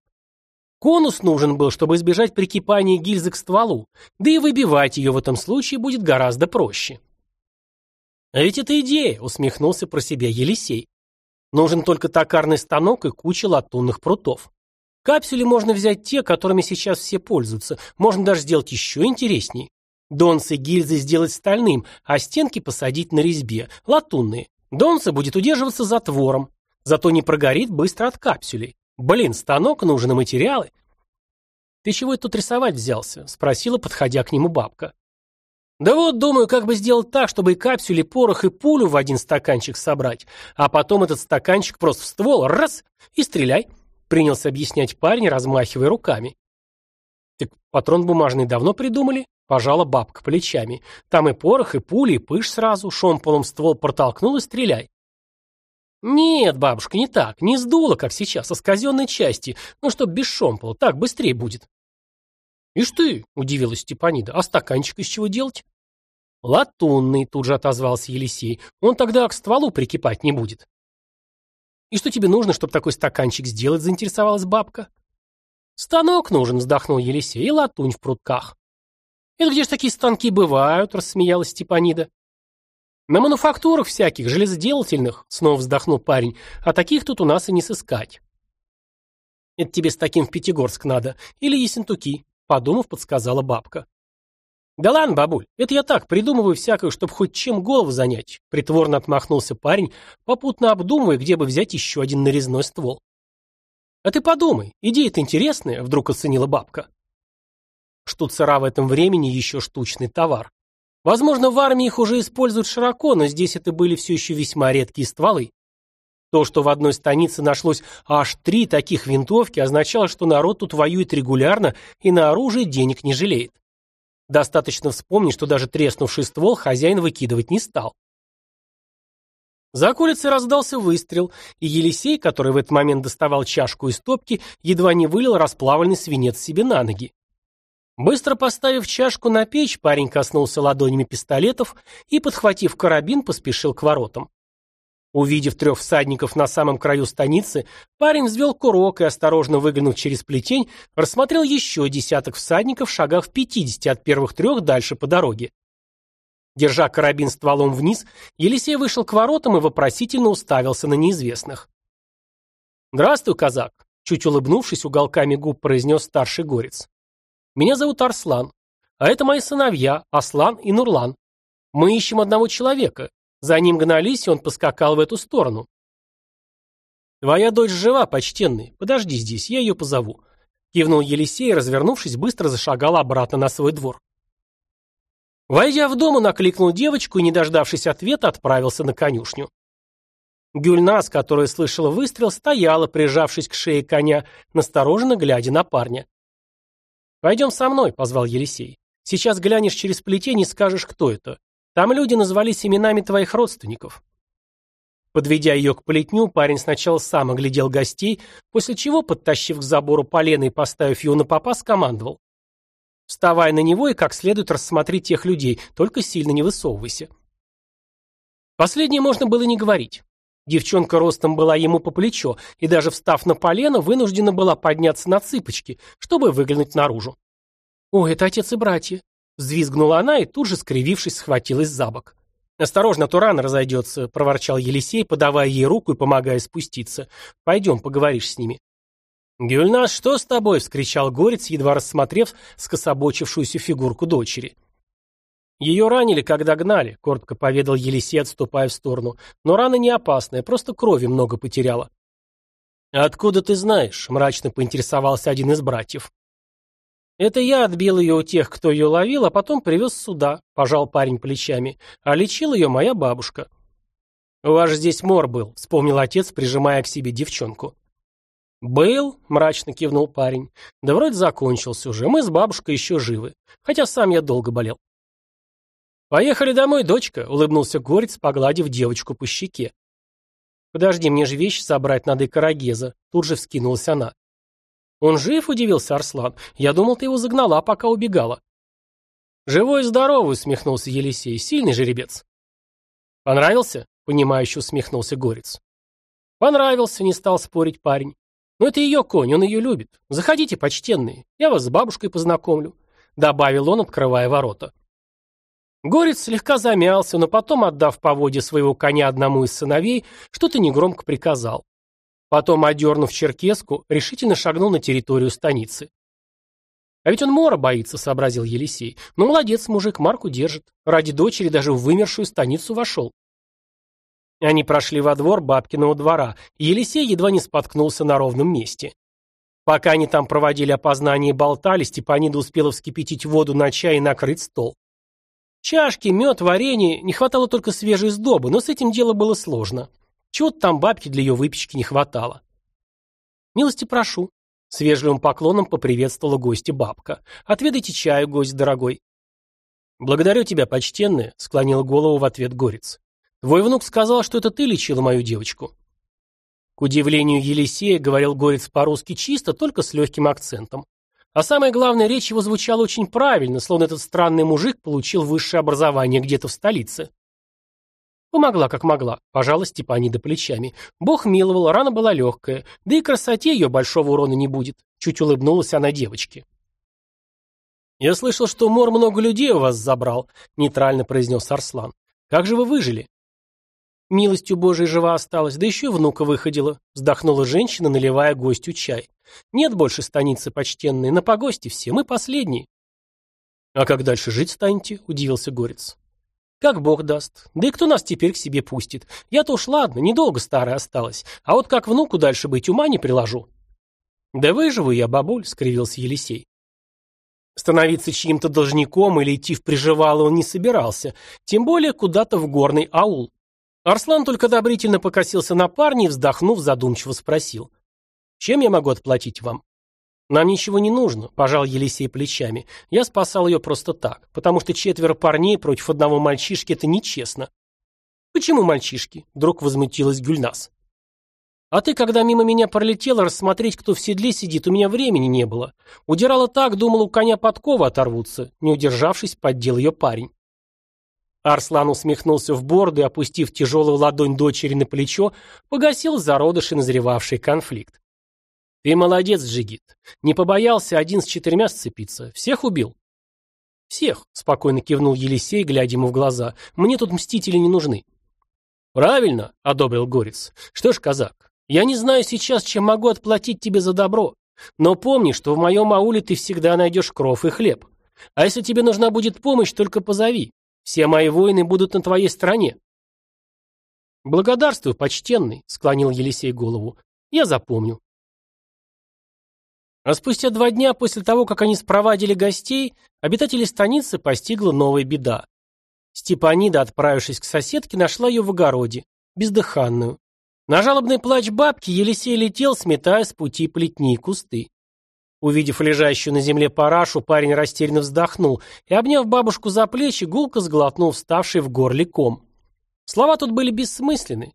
Конус нужен был, чтобы избежать прикипания гильзы к стволу, да и выбивать ее в этом случае будет гораздо проще. «А ведь это идея», — усмехнулся про себя Елисей. «Нужен только токарный станок и куча латунных прутов. Капсули можно взять те, которыми сейчас все пользуются, можно даже сделать еще интереснее. Донцы гильзы сделать стальным, а стенки посадить на резьбе, латунные. Донцы будет удерживаться затвором, зато не прогорит быстро от капсулей. Блин, станок, нужны материалы. «Ты чего тут рисовать взялся?» — спросила, подходя к нему бабка. «Да вот, думаю, как бы сделать так, чтобы и капсюли, порох, и пулю в один стаканчик собрать, а потом этот стаканчик просто в ствол, раз, и стреляй», — принялся объяснять парень, размахивая руками. «Так патрон бумажный давно придумали?» Пожала бабка плечами. Там и порох, и пули, и пыш сразу. Шомполом ствол протолкнул и стреляй. Нет, бабушка, не так. Не сдуло, как сейчас, а с казенной части. Ну, чтоб без шомпола. Так быстрее будет. «Ишь ты!» — удивилась Степанида. «А стаканчик из чего делать?» «Латунный», — тут же отозвался Елисей. «Он тогда к стволу прикипать не будет». «И что тебе нужно, чтобы такой стаканчик сделать?» — заинтересовалась бабка. «Станок нужен», — вздохнул Елисей, — «и латунь в прутках». «Это где ж такие станки бывают?» — рассмеялась Степанида. «На мануфактурах всяких, железоделательных», — снова вздохнул парень, — «а таких тут у нас и не сыскать». «Это тебе с таким в Пятигорск надо, или Ессентуки», — подумав, подсказала бабка. «Да ладно, бабуль, это я так придумываю всякое, чтобы хоть чем голову занять», — притворно отмахнулся парень, попутно обдумывая, где бы взять еще один нарезной ствол. «А ты подумай, идея-то интересная», — вдруг оценила бабка. Штуцера в этом времени еще штучный товар. Возможно, в армии их уже используют широко, но здесь это были все еще весьма редкие стволы. То, что в одной станице нашлось аж три таких винтовки, означало, что народ тут воюет регулярно и на оружие денег не жалеет. Достаточно вспомнить, что даже треснувший ствол хозяин выкидывать не стал. За околицей раздался выстрел, и Елисей, который в этот момент доставал чашку из топки, едва не вылил расплавленный свинец себе на ноги. Быстро поставив чашку на печь, парень коснулся ладонями пистолетов и, подхватив карабин, поспешил к воротам. Увидев трех всадников на самом краю станицы, парень взвел курок и, осторожно выглянув через плетень, рассмотрел еще десяток всадников в шагах в пятидесяти от первых трех дальше по дороге. Держа карабин стволом вниз, Елисей вышел к воротам и вопросительно уставился на неизвестных. «Здравствуй, казак!» — чуть улыбнувшись уголками губ, произнес старший горец. «Меня зовут Арслан, а это мои сыновья, Аслан и Нурлан. Мы ищем одного человека, за ним гнались, и он поскакал в эту сторону. «Твоя дочь жива, почтенный. Подожди здесь, я ее позову». Кивнул Елисей развернувшись, быстро зашагал обратно на свой двор. Войдя в дом, он окликнул девочку и, не дождавшись ответа, отправился на конюшню. Гюльнас, которая слышала выстрел, стояла, прижавшись к шее коня, настороженно глядя на парня. «Пойдем со мной», — позвал Елисей. «Сейчас глянешь через плетень и скажешь, кто это. Там люди назвались именами твоих родственников. Подведя ее к плетню, парень сначала сам оглядел гостей, после чего, подтащив к забору полено и поставив его на попа, скомандовал. Вставай на него и как следует рассмотри тех людей, только сильно не высовывайся. Последнее можно было не говорить. Девчонка ростом была ему по плечо, и даже встав на полено, вынуждена была подняться на цыпочки, чтобы выглянуть наружу. «О, это отец и братья. Взвизгнула она и тут же, скривившись, схватилась за бок. «Осторожно, то рано разойдется», — проворчал Елисей, подавая ей руку и помогая спуститься. «Пойдем, поговоришь с ними». «Гюльнас, что с тобой?» — вскричал Горец, едва рассмотрев скособочившуюся фигурку дочери. «Ее ранили, когда гнали», — коротко поведал Елисей, отступая в сторону. «Но рана не опасная, просто крови много потеряла». «Откуда ты знаешь?» — мрачно поинтересовался один из братьев. «Это я отбил ее у тех, кто ее ловил, а потом привез сюда», — пожал парень плечами. «А лечила ее моя бабушка». «У вас здесь мор был», — вспомнил отец, прижимая к себе девчонку. «Был», — мрачно кивнул парень. «Да вроде закончился уже. Мы с бабушкой еще живы. Хотя сам я долго болел». «Поехали домой, дочка», — улыбнулся Горец, погладив девочку по щеке. «Подожди, мне же вещи собрать надо и карагеза», — тут же вскинулась она. «Он жив?» – удивился Арслан. «Я думал, ты его загнала, пока убегала». «Живой и здоровый», – усмехнулся Елисей. «Сильный жеребец». «Понравился?» – понимающе усмехнулся Горец. «Понравился», – не стал спорить парень. «Но это ее конь, он ее любит. Заходите, почтенные, я вас с бабушкой познакомлю», – добавил он, открывая ворота. Горец слегка замялся, но потом, отдав поводье своего коня одному из сыновей, что-то негромко приказал. Потом, одернув черкеску, решительно шагнул на территорию станицы. «А ведь он мора боится», — сообразил Елисей. «Ну, молодец, мужик, марку держит. Ради дочери даже в вымершую станицу вошел». Они прошли во двор бабкиного двора, и Елисей едва не споткнулся на ровном месте. Пока они там проводили опознание и болтали, Степанида успела вскипятить воду на чай и накрыть стол. Чашки, мед, варенье, не хватало только свежей сдобы, но с этим дело было сложно. Чего-то там бабки для ее выпечки не хватало. «Милости прошу», — с вежливым поклоном поприветствовала гостя бабка. «Отведайте чаю, гость дорогой». «Благодарю тебя, почтенная», — склонил голову в ответ горец. «Твой внук сказал, что это ты лечила мою девочку». К удивлению Елисея говорил горец по-русски чисто, только с легким акцентом. А самое главное, речь его звучала очень правильно, словно этот странный мужик получил высшее образование где-то в столице. Помогла, как могла, пожала Степанида плечами. Бог миловал, рана была легкая, да и красоте ее большого урона не будет. Чуть улыбнулась она девочке. «Я слышал, что Мор много людей у вас забрал», — нейтрально произнес Арслан. «Как же вы выжили?» «Милостью Божией жива осталась, да еще и внука выходила», — вздохнула женщина, наливая гостю чай. «Нет больше станицы почтенной, на погосте все, мы последние». «А как дальше жить станете?» — удивился Горец. «Как Бог даст. Да и кто нас теперь к себе пустит? Я-то уж ладно, недолго старая осталась, а вот как внуку дальше быть, ума не приложу». «Да выживу я, бабуль», — скривился Елисей. Становиться чьим-то должником или идти в приживало он не собирался, тем более куда-то в горный аул. Арслан только одобрительно покосился на парня и, вздохнув, задумчиво спросил. «Чем я могу отплатить вам?» «Нам ничего не нужно», – пожал Елисей плечами. «Я спасал ее просто так, потому что четверо парней против одного мальчишки – это нечестно». «Почему мальчишки?» – вдруг возмутилась Гюльнас. А ты, когда мимо меня пролетела, рассмотреть, кто в седле сидит, у меня времени не было. Удирала так, думала, у коня подковы оторвутся. Не удержавшись, поддел ее парень. Арслан усмехнулся в борду и, опустив тяжелую ладонь дочери на плечо, погасил зародыши назревавший конфликт. «Ты молодец, Джигит. Не побоялся один с четырьмя сцепиться. Всех убил?» «Всех», — спокойно кивнул Елисей, глядя ему в глаза. «Мне тут мстители не нужны». «Правильно», — одобрил Горец. «Что ж, казак, я не знаю сейчас, чем могу отплатить тебе за добро, но помни, что в моем ауле ты всегда найдешь кров и хлеб. А если тебе нужна будет помощь, только позови. Все мои воины будут на твоей стороне. Благодарствую, почтенный, склонил Елисей голову. Я запомню. А спустя два дня после того, как они спровадили гостей, обитатели станицы постигла новая беда. Степанида, отправившись к соседке, нашла ее в огороде, бездыханную. На жалобный плач бабки Елисей летел, сметая с пути плетни и кусты. Увидев лежащую на земле парашу, парень растерянно вздохнул и, обняв бабушку за плечи, гулко сглотнул вставший в горле ком. Слова тут были бессмысленны.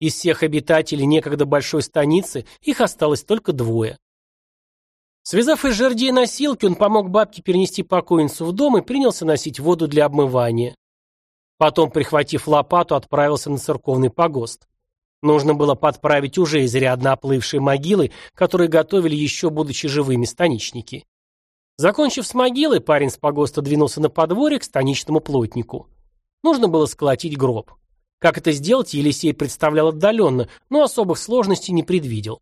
Из всех обитателей некогда большой станицы их осталось только двое. Связав из жердей носилки, он помог бабке перенести покойницу в дом и принялся носить воду для обмывания. Потом, прихватив лопату, отправился на церковный погост. Нужно было подправить уже изрядно оплывшие могилы, которые готовили еще будучи живыми станичники. Закончив с могилой, парень с погоста двинулся на подворье к станичному плотнику. Нужно было сколотить гроб. Как это сделать, Елисей представлял отдаленно, но особых сложностей не предвидел.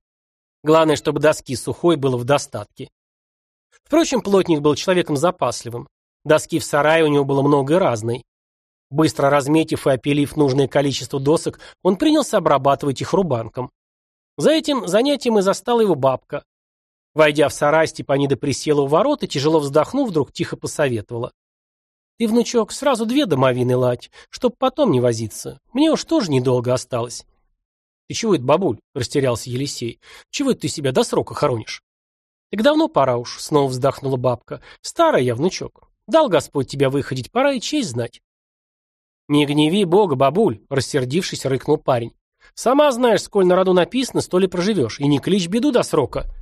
Главное, чтобы доски сухой было в достатке. Впрочем, плотник был человеком запасливым. Доски в сарае у него было много и разной. Быстро разметив и опилив нужное количество досок, он принялся обрабатывать их рубанком. За этим занятием и застала его бабка. Войдя в сарай, Степанида присела у ворот и, тяжело вздохнув, вдруг тихо посоветовала. «Ты, внучок, сразу две домовины ладь, чтоб потом не возиться. Мне уж тоже недолго осталось». «Ты чего это, бабуль?» – растерялся Елисей. «Чего это ты себя до срока хоронишь?» «Так давно пора уж», – снова вздохнула бабка. «Старая я, внучок. Дал Господь тебя выходить, пора и честь знать». «Не гневи Бога, бабуль!» – рассердившись, рыкнул парень. «Сама знаешь, сколь на роду написано, сто ли проживешь, и не клич беду до срока».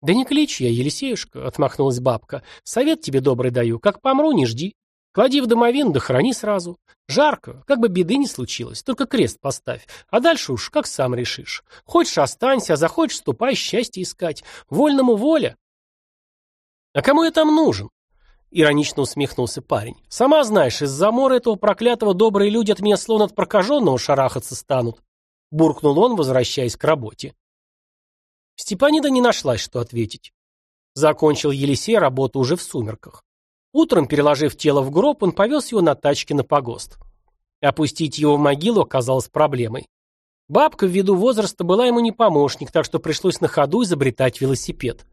«Да не клич я, Елисеюшка», — отмахнулась бабка. «Совет тебе добрый даю, как помру, не жди. Клади в домовин, да храни сразу. Жарко, как бы беды не случилось, только крест поставь. А дальше уж, как сам решишь. Хочешь, останься, а захочешь, ступай счастье искать. Вольному воля». «А кому я там нужен?» Иронично усмехнулся парень. «Сама знаешь, из-за мора этого проклятого добрые люди от меня словно от прокаженного шарахаться станут», буркнул он, возвращаясь к работе. Степанида не нашлась, что ответить. Закончил Елисей работу уже в сумерках. Утром, переложив тело в гроб, он повез его на тачке на погост. Опустить его в могилу оказалось проблемой. Бабка ввиду возраста была ему не помощник, так что пришлось на ходу изобретать велосипед.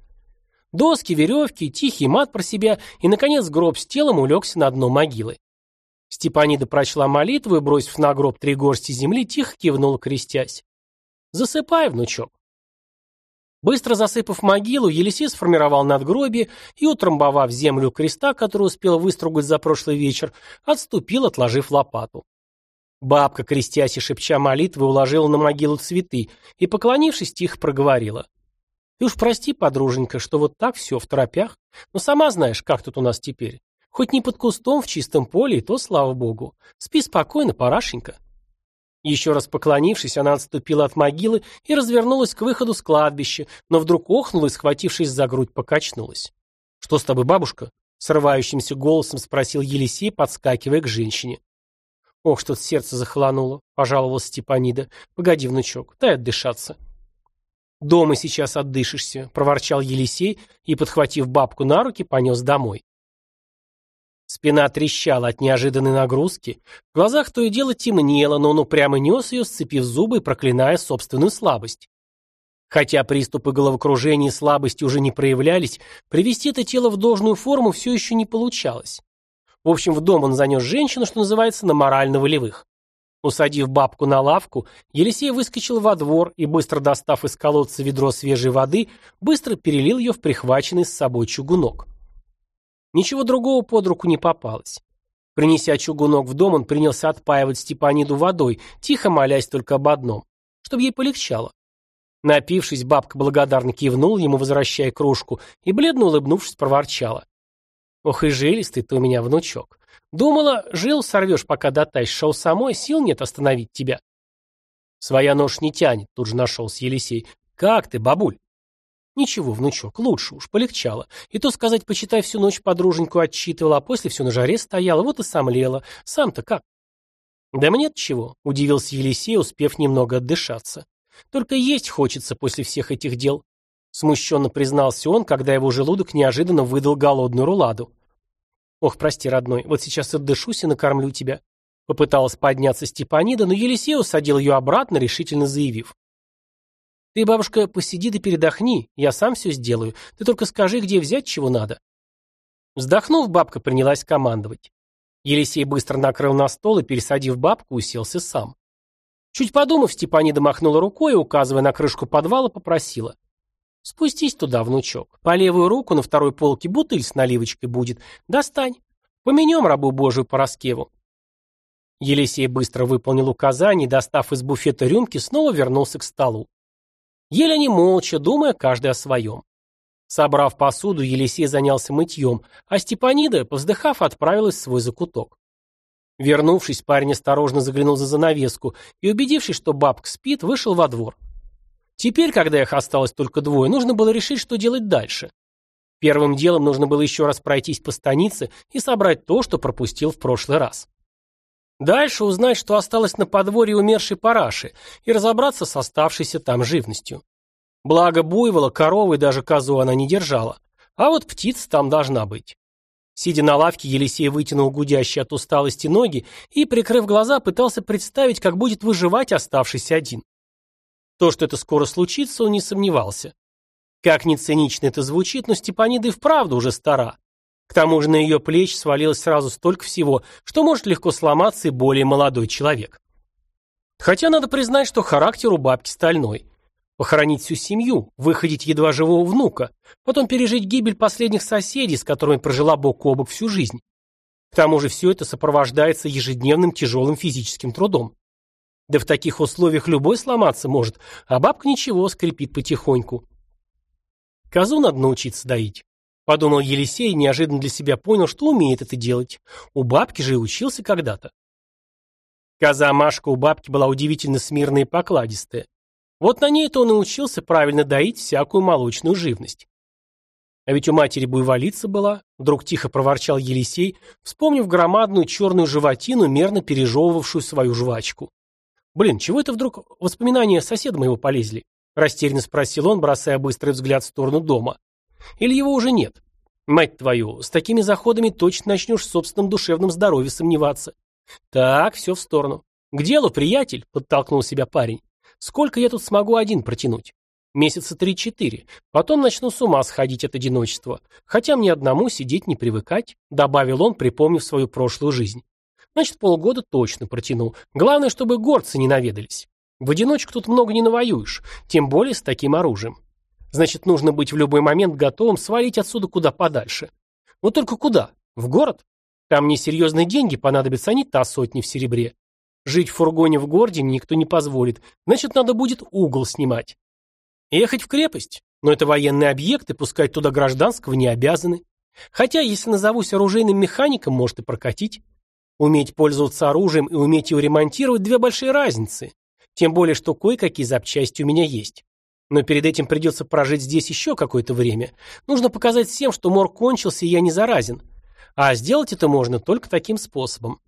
Доски, веревки, тихий мат про себя, и, наконец, гроб с телом улегся на дно могилы. Степанида прочла молитву и, бросив на гроб три горсти земли, тихо кивнула, крестясь. «Засыпай, внучок». Быстро засыпав могилу, Елисей сформировал надгробие и, утрамбовав землю креста, который успел выстругать за прошлый вечер, отступил, отложив лопату. Бабка, крестясь и шепча молитвы, уложила на могилу цветы и, поклонившись, тихо проговорила. Ты уж прости, подруженька, что вот так все в торопях. Но сама знаешь, как тут у нас теперь. Хоть не под кустом в чистом поле, и то слава богу. Спи спокойно, парашенька. Еще раз поклонившись, она отступила от могилы и развернулась к выходу с кладбища, но вдруг охнула и, схватившись за грудь, покачнулась. «Что с тобой, бабушка?» — срывающимся голосом спросил Елисей, подскакивая к женщине. «Ох, что-то сердце захолонуло», — пожаловалась Степанида. «Погоди, внучок, дай отдышаться». «Дома сейчас отдышишься», — проворчал Елисей и, подхватив бабку на руки, понес домой. Спина трещала от неожиданной нагрузки, в глазах то и дело темнело, но он упрямо нес ее, сцепив зубы и проклиная собственную слабость. Хотя приступы головокружения и слабости уже не проявлялись, привести это тело в должную форму все еще не получалось. В общем, в дом он занес женщину, что называется, на морально-волевых. Усадив бабку на лавку, Елисей выскочил во двор и, быстро достав из колодца ведро свежей воды, быстро перелил ее в прихваченный с собой чугунок. Ничего другого под руку не попалось. Принеся чугунок в дом, он принялся отпаивать Степаниду водой, тихо молясь только об одном, чтобы ей полегчало. Напившись, бабка благодарно кивнула ему, возвращая кружку, и, бледно улыбнувшись, проворчала. «Ох и жилистый ты у меня, внучок. Думала, жил сорвешь, пока дотащишь, а у самой сил нет остановить тебя». «Своя нож не тянет», — тут же нашелся Елисей. «Как ты, бабуль?» Ничего, внучок, лучше уж, полегчало. И то сказать, почитай, всю ночь подруженьку отчитывала, а после все на жаре стояла, вот и сомлела. Сам-то как? Да мне-то чего, удивился Елисей, успев немного отдышаться. Только есть хочется после всех этих дел. Смущенно признался он, когда его желудок неожиданно выдал голодную руладу. Ох, прости, родной, вот сейчас отдышусь и накормлю тебя. Попыталась подняться Степанида, но Елисей усадил ее обратно, решительно заявив. Ты, бабушка, посиди да передохни, я сам все сделаю. Ты только скажи, где взять чего надо. Вздохнув, бабка принялась командовать. Елисей быстро накрыл на стол и, пересадив бабку, уселся сам. Чуть подумав, Степанида махнула рукой и, указывая на крышку подвала, попросила. «Спустись туда, внучок. По левую руку на второй полке бутыль с наливочкой будет. Достань. Поменем рабу Божию по Раскеву». Елисей быстро выполнил указание и, достав из буфета рюмки, снова вернулся к столу. Ели они молча, думая каждый о своем. Собрав посуду, Елисей занялся мытьем, а Степанида, повздыхав, отправилась в свой закуток. Вернувшись, парень осторожно заглянул за занавеску и, убедившись, что бабка спит, вышел во двор. Теперь, когда их осталось только двое, нужно было решить, что делать дальше. Первым делом нужно было еще раз пройтись по станице и собрать то, что пропустил в прошлый раз. Дальше узнать, что осталось на подворье умершей параши, и разобраться с оставшейся там живностью. Благо буйвола, коровы и даже козу она не держала. А вот птица там должна быть. Сидя на лавке, Елисей вытянул гудящие от усталости ноги и, прикрыв глаза, пытался представить, как будет выживать оставшийся один. То, что это скоро случится, он не сомневался. Как ни цинично это звучит, но Степанида и вправду уже стара. К тому же на ее плечи свалилось сразу столько всего, что может легко сломаться и более молодой человек. Хотя надо признать, что характер у бабки стальной. Похоронить всю семью, выходить едва живого внука, потом пережить гибель последних соседей, с которыми прожила бок о бок всю жизнь. К тому же все это сопровождается ежедневным тяжелым физическим трудом. Да в таких условиях любой сломаться может, а бабка ничего, скрипит потихоньку. Козу надо научиться доить. Подумал Елисей и неожиданно для себя понял, что умеет это делать. У бабки же и учился когда-то. Коза Машка у бабки была удивительно смирная и покладистая. Вот на ней-то он и учился правильно доить всякую молочную живность. А ведь у матери буйволица была, вдруг тихо проворчал Елисей, вспомнив громадную черную животину, мерно пережевывавшую свою жвачку. Блин, чего это вдруг воспоминания соседа моего полезли? Растерянно спросил он, бросая быстрый взгляд в сторону дома. Или его уже нет? Мать твою, с такими заходами точно начнешь в собственном душевном здоровье сомневаться. Так, все в сторону. К делу, приятель, подтолкнул себя парень. Сколько я тут смогу один протянуть? Месяца три-четыре. Потом начну с ума сходить от одиночества. Хотя мне одному сидеть не привыкать, добавил он, припомнив свою прошлую жизнь. Значит, полгода точно протяну. Главное, чтобы горцы не наведались. В одиночку тут много не навоюешь, тем более с таким оружием. Значит, нужно быть в любой момент готовым свалить отсюда куда подальше. Вот только куда? В город? Там мне серьезные деньги понадобятся, а не та сотни в серебре. Жить в фургоне в городе никто не позволит. Значит, надо будет угол снимать. Ехать в крепость? Но это военный объект, и пускать туда гражданского не обязаны. Хотя, если назовусь оружейным механиком, может и прокатить. Уметь пользоваться оружием и уметь его ремонтировать – две большие разницы. Тем более, что кое-какие запчасти у меня есть. Но перед этим придется прожить здесь еще какое-то время. Нужно показать всем, что мор кончился и я не заразен. А сделать это можно только таким способом.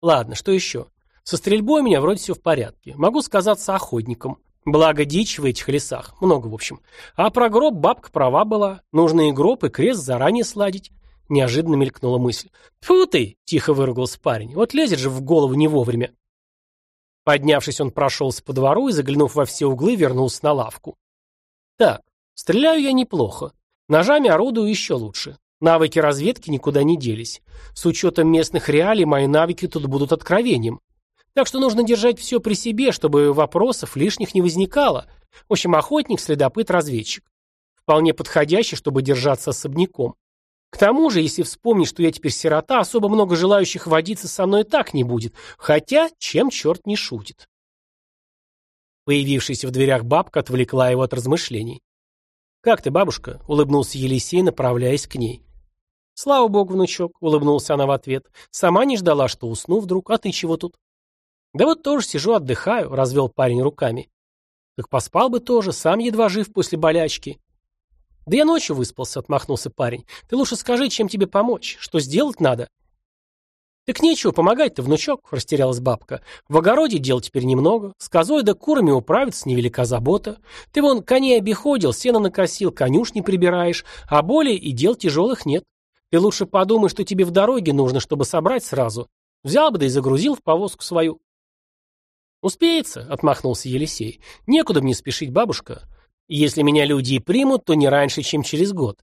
Ладно, что еще? Со стрельбой у меня вроде все в порядке. Могу сказаться охотником. Благо дичь в этих лесах. Много, в общем. А про гроб бабка права была. Нужно и гроб, и крест заранее сладить. Неожиданно мелькнула мысль. «Фу ты!» – тихо выругался парень. «Вот лезет же в голову не вовремя». Поднявшись, он прошелся по двору и, заглянув во все углы, вернулся на лавку. «Так, стреляю я неплохо. Ножами орудую еще лучше. Навыки разведки никуда не делись. С учетом местных реалий мои навыки тут будут откровением. Так что нужно держать все при себе, чтобы вопросов лишних не возникало. В общем, охотник, следопыт, разведчик. Вполне подходящий, чтобы держаться особняком. К тому же, если вспомнить, что я теперь сирота, особо много желающих водиться со мной так не будет. Хотя, чем черт не шутит. Появившаяся в дверях бабка отвлекла его от размышлений. «Как ты, бабушка?» — улыбнулся Елисей, направляясь к ней. «Слава богу, внучок», — улыбнулся она в ответ. «Сама не ждала, что усну вдруг. А ты чего тут?» «Да вот тоже сижу, отдыхаю», — развел парень руками. «Так поспал бы тоже, сам едва жив после болячки». «Да я ночью выспался», — отмахнулся парень. «Ты лучше скажи, чем тебе помочь, что сделать надо». «Так нечего помогать-то, внучок», — растерялась бабка. «В огороде дел теперь немного. С козой да курами управиться невелика забота. Ты вон коней обиходил, сено накосил, конюшни прибираешь, а более и дел тяжелых нет. Ты лучше подумай, что тебе в дороге нужно, чтобы собрать сразу. Взял бы да и загрузил в повозку свою». «Успеется», — отмахнулся Елисей. «Некуда мне спешить, бабушка. Если меня люди и примут, то не раньше, чем через год.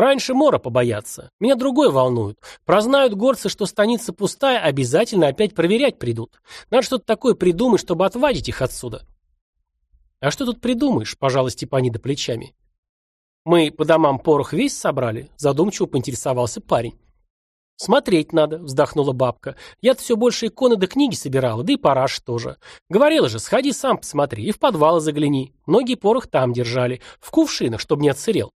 Раньше мора побоятся. Меня другой волнует. Прознают горцы, что станица пустая, обязательно опять проверять придут. Надо что-то такое придумать, чтобы отвадить их отсюда. А что тут придумаешь, пожалуй, Степанида плечами. Мы по домам порох весь собрали, задумчиво поинтересовался парень. «Смотреть надо», — вздохнула бабка. «Я-то все больше иконы да книги собирала, да и параш тоже. Говорила же, сходи сам посмотри и в подвалы загляни. Многие порох там держали, в кувшинах, чтобы не отсырел».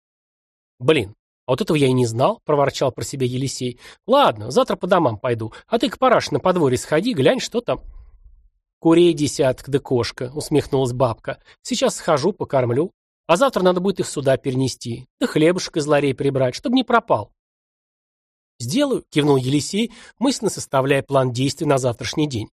«Блин, а вот этого я и не знал», — проворчал про себя Елисей. «Ладно, завтра по домам пойду, а ты к параш на подворье сходи, глянь, что там». «Курей десяток да кошка», — усмехнулась бабка. «Сейчас схожу, покормлю. А завтра надо будет их сюда перенести, да хлебушек из ларей прибрать, чтобы не пропал». «Сделаю», — кивнул Елисей, мысленно составляя план действий на завтрашний день.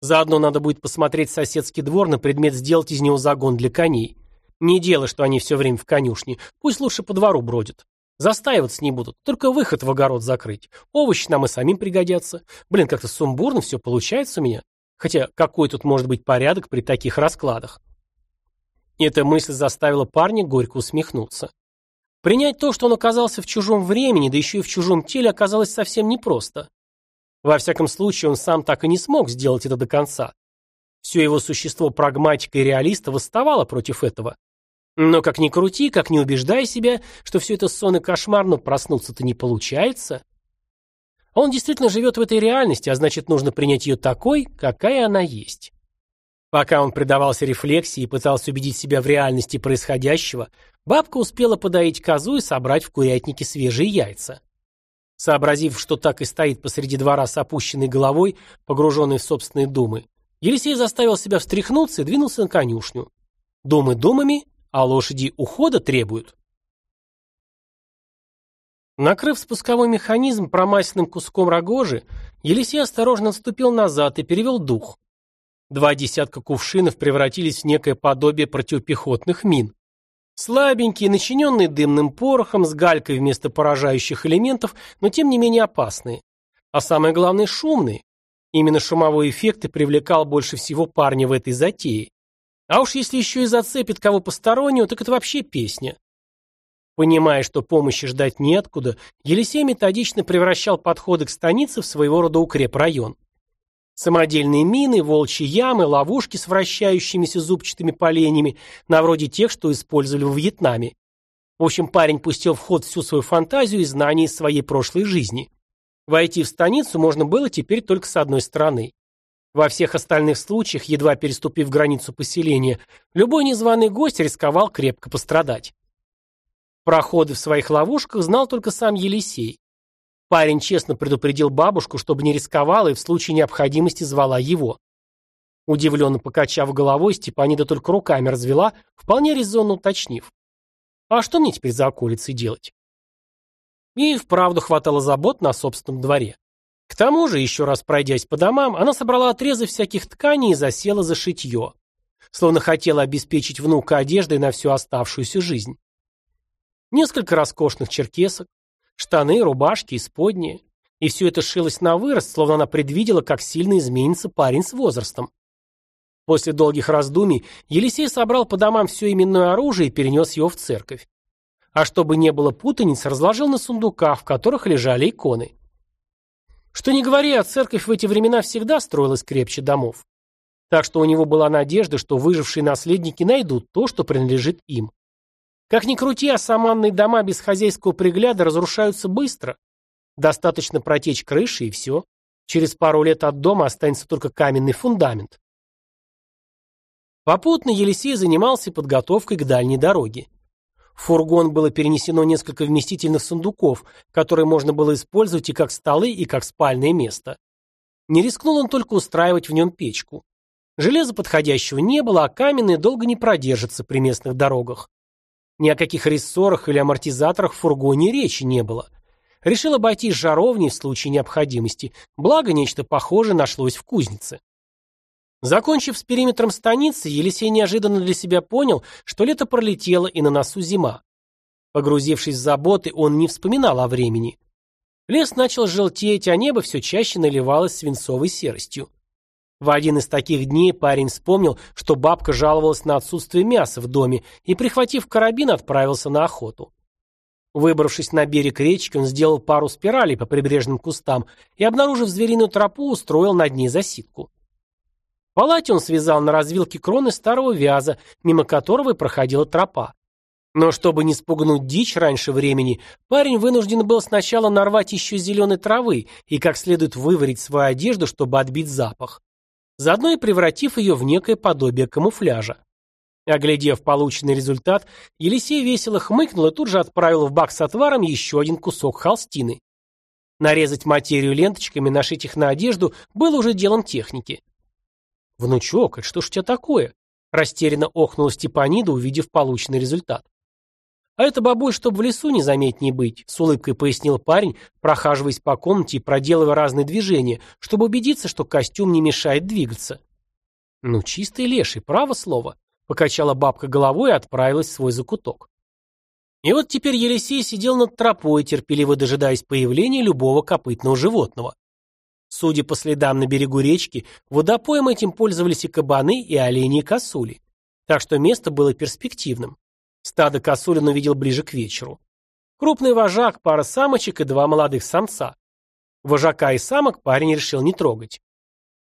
«Заодно надо будет посмотреть соседский двор на предмет сделать из него загон для коней. Не дело, что они все время в конюшне, пусть лучше по двору бродят. Застаиваться не будут, только выход в огород закрыть. Овощи нам и самим пригодятся. Блин, как-то сумбурно все получается у меня. Хотя какой тут может быть порядок при таких раскладах?» Эта мысль заставила парня горько усмехнуться. Принять то, что он оказался в чужом времени, да еще и в чужом теле, оказалось совсем непросто. Во всяком случае, он сам так и не смог сделать это до конца. Все его существо прагматика и реалиста восставало против этого. Но как ни крути, как ни убеждай себя, что все это сон и кошмар, но проснуться-то не получается. Он действительно живет в этой реальности, а значит, нужно принять ее такой, какая она есть. Пока он предавался рефлексии и пытался убедить себя в реальности происходящего, бабка успела подоить козу и собрать в курятнике свежие яйца. Сообразив, что так и стоит посреди двора с опущенной головой, погруженной в собственные думы, Елисей заставил себя встряхнуться и двинулся на конюшню. Думы думами, а лошади ухода требуют. Накрыв спусковой механизм промасленным куском рогожи, Елисей осторожно отступил назад и перевел дух. Два десятка кувшинов превратились в некое подобие противопехотных мин. Слабенькие, начиненные дымным порохом, с галькой вместо поражающих элементов, но тем не менее опасные. А самое главное, шумные. Именно шумовой эффект и привлекал больше всего парня в этой затее. А уж если еще и зацепит кого постороннего, так это вообще песня. Понимая, что помощи ждать неоткуда, Елисей методично превращал подходы к станице в своего рода укрепрайон. Самодельные мины, волчьи ямы, ловушки с вращающимися зубчатыми поленьями, на вроде тех, что использовали во Вьетнаме. В общем, парень пустил в ход всю свою фантазию и знания из своей прошлой жизни. Войти в станицу можно было теперь только с одной стороны. Во всех остальных случаях, едва переступив границу поселения, любой незваный гость рисковал крепко пострадать. Проходы в своих ловушках знал только сам Елисей. Парень честно предупредил бабушку, чтобы не рисковала и в случае необходимости звала его. Удивленно покачав головой, Степанида только руками развела, вполне резонно уточнив. «А что мне теперь за околицей делать?» И вправду хватало забот на собственном дворе. К тому же, еще раз пройдясь по домам, она собрала отрезы всяких тканей и засела за шитье. Словно хотела обеспечить внука одеждой на всю оставшуюся жизнь. Несколько роскошных черкесок, штаны, рубашки, исподние. И все это шилось на вырост, словно она предвидела, как сильно изменится парень с возрастом. После долгих раздумий Елисей собрал по домам все именное оружие и перенес его в церковь. А чтобы не было путаниц, разложил на сундуках, в которых лежали иконы. Что не говори, а церковь в эти времена всегда строилась крепче домов. Так что у него была надежда, что выжившие наследники найдут то, что принадлежит им. Как ни крути, а саманные дома без хозяйского пригляда разрушаются быстро. Достаточно протечь крыши и все. Через пару лет от дома останется только каменный фундамент. Попутно Елисей занимался подготовкой к дальней дороге. В фургон было перенесено несколько вместительных сундуков, которые можно было использовать и как столы, и как спальное место. Не рискнул он только устраивать в нем печку. Железа подходящего не было, а каменные долго не продержатся при местных дорогах. Ни о каких рессорах или амортизаторах в фургоне речи не было. Решил обойтись жаровней в случае необходимости, благо нечто похожее нашлось в кузнице. Закончив с периметром станицы, Елисей неожиданно для себя понял, что лето пролетело и на носу зима. Погрузившись в заботы, он не вспоминал о времени. Лес начал желтеть, а небо все чаще наливалось свинцовой серостью. В один из таких дней парень вспомнил, что бабка жаловалась на отсутствие мяса в доме и, прихватив карабин, отправился на охоту. Выбравшись на берег речки, он сделал пару спиралей по прибрежным кустам и, обнаружив звериную тропу, устроил над ней засидку. Палате он связал на развилке кроны старого вяза, мимо которого и проходила тропа. Но чтобы не спугнуть дичь раньше времени, парень вынужден был сначала нарвать еще зеленой травы и как следует выварить свою одежду, чтобы отбить запах. Заодно и превратив ее в некое подобие камуфляжа. Оглядев полученный результат, Елисей весело хмыкнул и тут же отправил в бак с отваром еще один кусок холстины. Нарезать материю ленточками, нашить их на одежду, было уже делом техники. «Внучок, это что ж у тебя такое?» Растерянно охнула Степанида, увидев полученный результат. «А это, бабуль, чтобы в лесу незаметнее быть», — с улыбкой пояснил парень, прохаживаясь по комнате и проделывая разные движения, чтобы убедиться, что костюм не мешает двигаться. «Ну, чистый леший, право слово», — покачала бабка головой и отправилась в свой закуток. И вот теперь Елисей сидел над тропой, терпеливо дожидаясь появления любого копытного животного. Судя по следам на берегу речки, водопоем этим пользовались и кабаны, и олени, и косули. Так что место было перспективным. Стадо косуль он увидел ближе к вечеру. Крупный вожак, пара самочек и два молодых самца. Вожака и самок парень решил не трогать.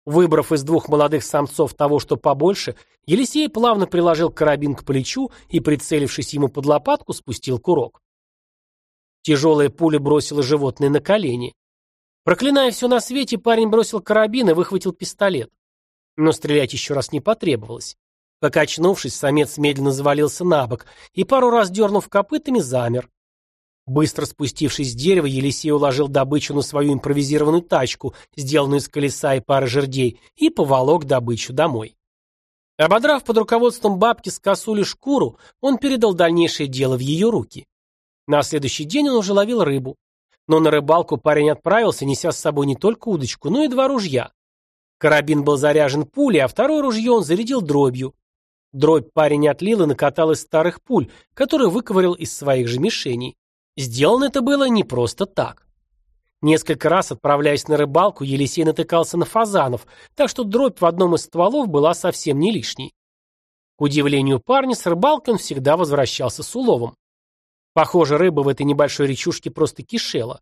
Выбрав из двух молодых самцов того, что побольше, Елисей плавно приложил карабин к плечу и, прицелившись ему под лопатку, спустил курок. Тяжелая пуля бросила животное на колени. Проклиная все на свете, парень бросил карабин и выхватил пистолет. Но стрелять еще раз не потребовалось. Покачнувшись, самец медленно завалился на бок и, пару раз дернув копытами, замер. Быстро спустившись с дерева, Елисей уложил добычу на свою импровизированную тачку, сделанную из колеса и пары жердей, и поволок добычу домой. Ободрав под руководством бабки с косули шкуру, он передал дальнейшее дело в ее руки. На следующий день он уже ловил рыбу. Но на рыбалку парень отправился, неся с собой не только удочку, но и два ружья. Карабин был заряжен пулей, а второе ружье он зарядил дробью. Дробь парень отлил и накатал из старых пуль, которые выковырял из своих же мишеней. Сделано это было не просто так. Несколько раз, отправляясь на рыбалку, Елисей натыкался на фазанов, так что дробь в одном из стволов была совсем не лишней. К удивлению парня, с рыбалкой он всегда возвращался с уловом. Похоже, рыба в этой небольшой речушке просто кишела.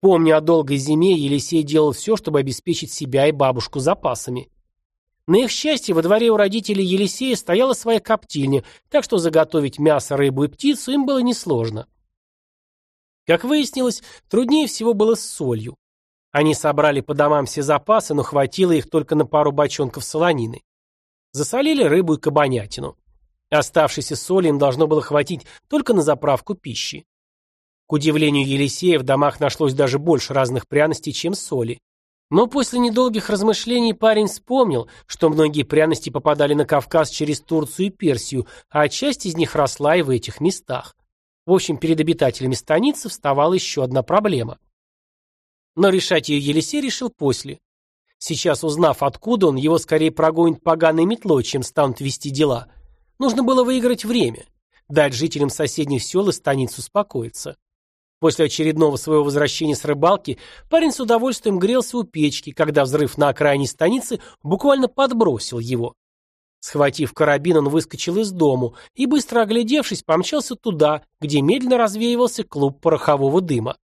Помня о долгой зиме, Елисей делал все, чтобы обеспечить себя и бабушку запасами. На их счастье, во дворе у родителей Елисея стояла своя коптильня, так что заготовить мясо, рыбу и птицу им было несложно. Как выяснилось, труднее всего было с солью. Они собрали по домам все запасы, но хватило их только на пару бочонков солонины. Засолили рыбу и кабанятину. Оставшейся соли им должно было хватить только на заправку пищи. К удивлению Елисея, в домах нашлось даже больше разных пряностей, чем соли. Но после недолгих размышлений парень вспомнил, что многие пряности попадали на Кавказ через Турцию и Персию, а часть из них росла и в этих местах. В общем, перед обитателями станицы вставала еще одна проблема. Но решать ее Елисей решил после. Сейчас, узнав, откуда он, его скорее прогонит поганой метлой, чем станут вести дела. Нужно было выиграть время, дать жителям соседних сел и станиц успокоиться. После очередного своего возвращения с рыбалки парень с удовольствием грелся у печки, когда взрыв на окраине станицы буквально подбросил его. Схватив карабин, он выскочил из дому и, быстро оглядевшись, помчался туда, где медленно развеивался клуб порохового дыма.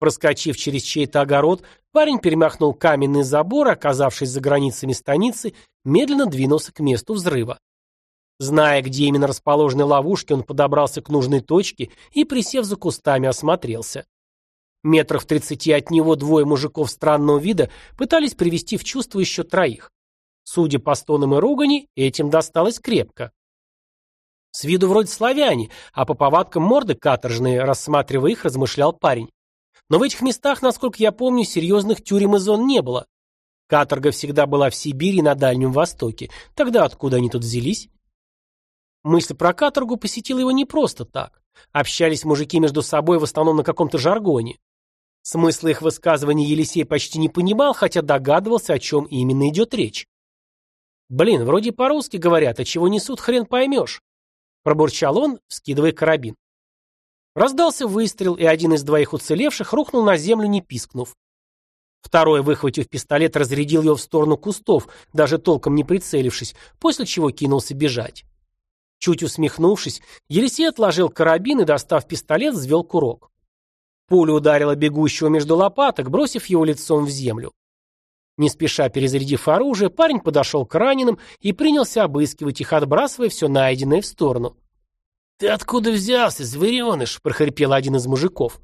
Проскочив через чей-то огород, парень перемахнул каменный забор, оказавшись за границами станицы, медленно двинулся к месту взрыва. Зная, где именно расположены ловушки, он подобрался к нужной точке и, присев за кустами, осмотрелся. Метров тридцати от него двое мужиков странного вида пытались привести в чувство еще троих. Судя по стонам и ругани, этим досталось крепко. С виду вроде славяне, а по повадкам морды каторжные, рассматривая их, размышлял парень. Но в этих местах, насколько я помню, серьезных тюрем и зон не было. Каторга всегда была в Сибири и на Дальнем Востоке. Тогда откуда они тут взялись? Мысль про каторгу посетила его не просто так. Общались мужики между собой в основном на каком-то жаргоне. Смысла их высказываний Елисей почти не понимал, хотя догадывался, о чем именно идет речь. «Блин, вроде по-русски говорят, а чего несут, хрен поймешь», – пробурчал он, вскидывая карабин. Раздался выстрел, и один из двоих уцелевших рухнул на землю, не пискнув. Второй, выхватив пистолет, разрядил его в сторону кустов, даже толком не прицелившись, после чего кинулся бежать. Чуть усмехнувшись, Елисей отложил карабин и, достав пистолет, взвел курок. Пуля ударила бегущего между лопаток, бросив его лицом в землю. Не спеша перезарядив оружие, парень подошел к раненым и принялся обыскивать их, отбрасывая все найденное в сторону. «Ты откуда взялся, звереныш?» – прохрипел один из мужиков.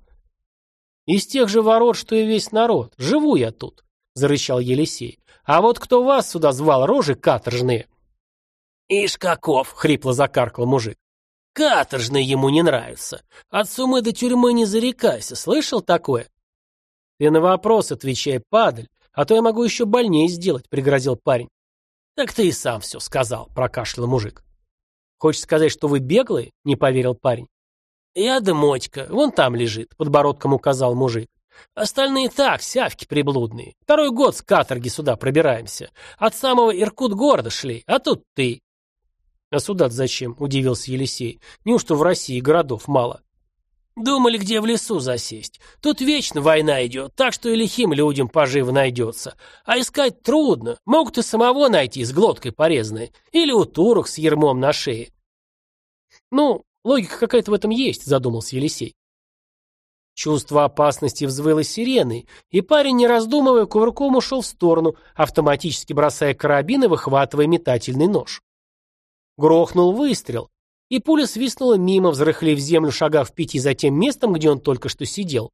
«Из тех же ворот, что и весь народ. Живу я тут», – зарычал Елисей. «А вот кто вас сюда звал, рожи каторжные?» «Ишь каков!» — хрипло закаркал мужик. «Каторжный ему не нравится. От сумы до тюрьмы не зарекайся. Слышал такое?» «Ты на вопрос отвечай, падаль, а то я могу еще больнее сделать», — пригрозил парень. «Так ты и сам все сказал», — прокашлял мужик. «Хочешь сказать, что вы беглые?» — не поверил парень. «Я да Мотька, вон там лежит», — подбородком указал мужик. «Остальные так, сявки приблудные. Второй год с каторги сюда пробираемся. От самого Иркут-города шли, а тут ты. «А сюда зачем?» – удивился Елисей. «Неужто в России городов мало?» «Думали, где в лесу засесть. Тут вечно война идет, так что и лихим людям поживо найдется. А искать трудно. Могут и самого найти с глоткой порезанной. Или у турок с ермом на шее». «Ну, логика какая-то в этом есть», – задумался Елисей. Чувство опасности взвыло сиреной, и парень, не раздумывая, кувырком ушел в сторону, автоматически бросая карабин и выхватывая метательный нож. Грохнул выстрел, и пуля свистнула мимо, взрыхлив землю шага пяти за тем местом, где он только что сидел.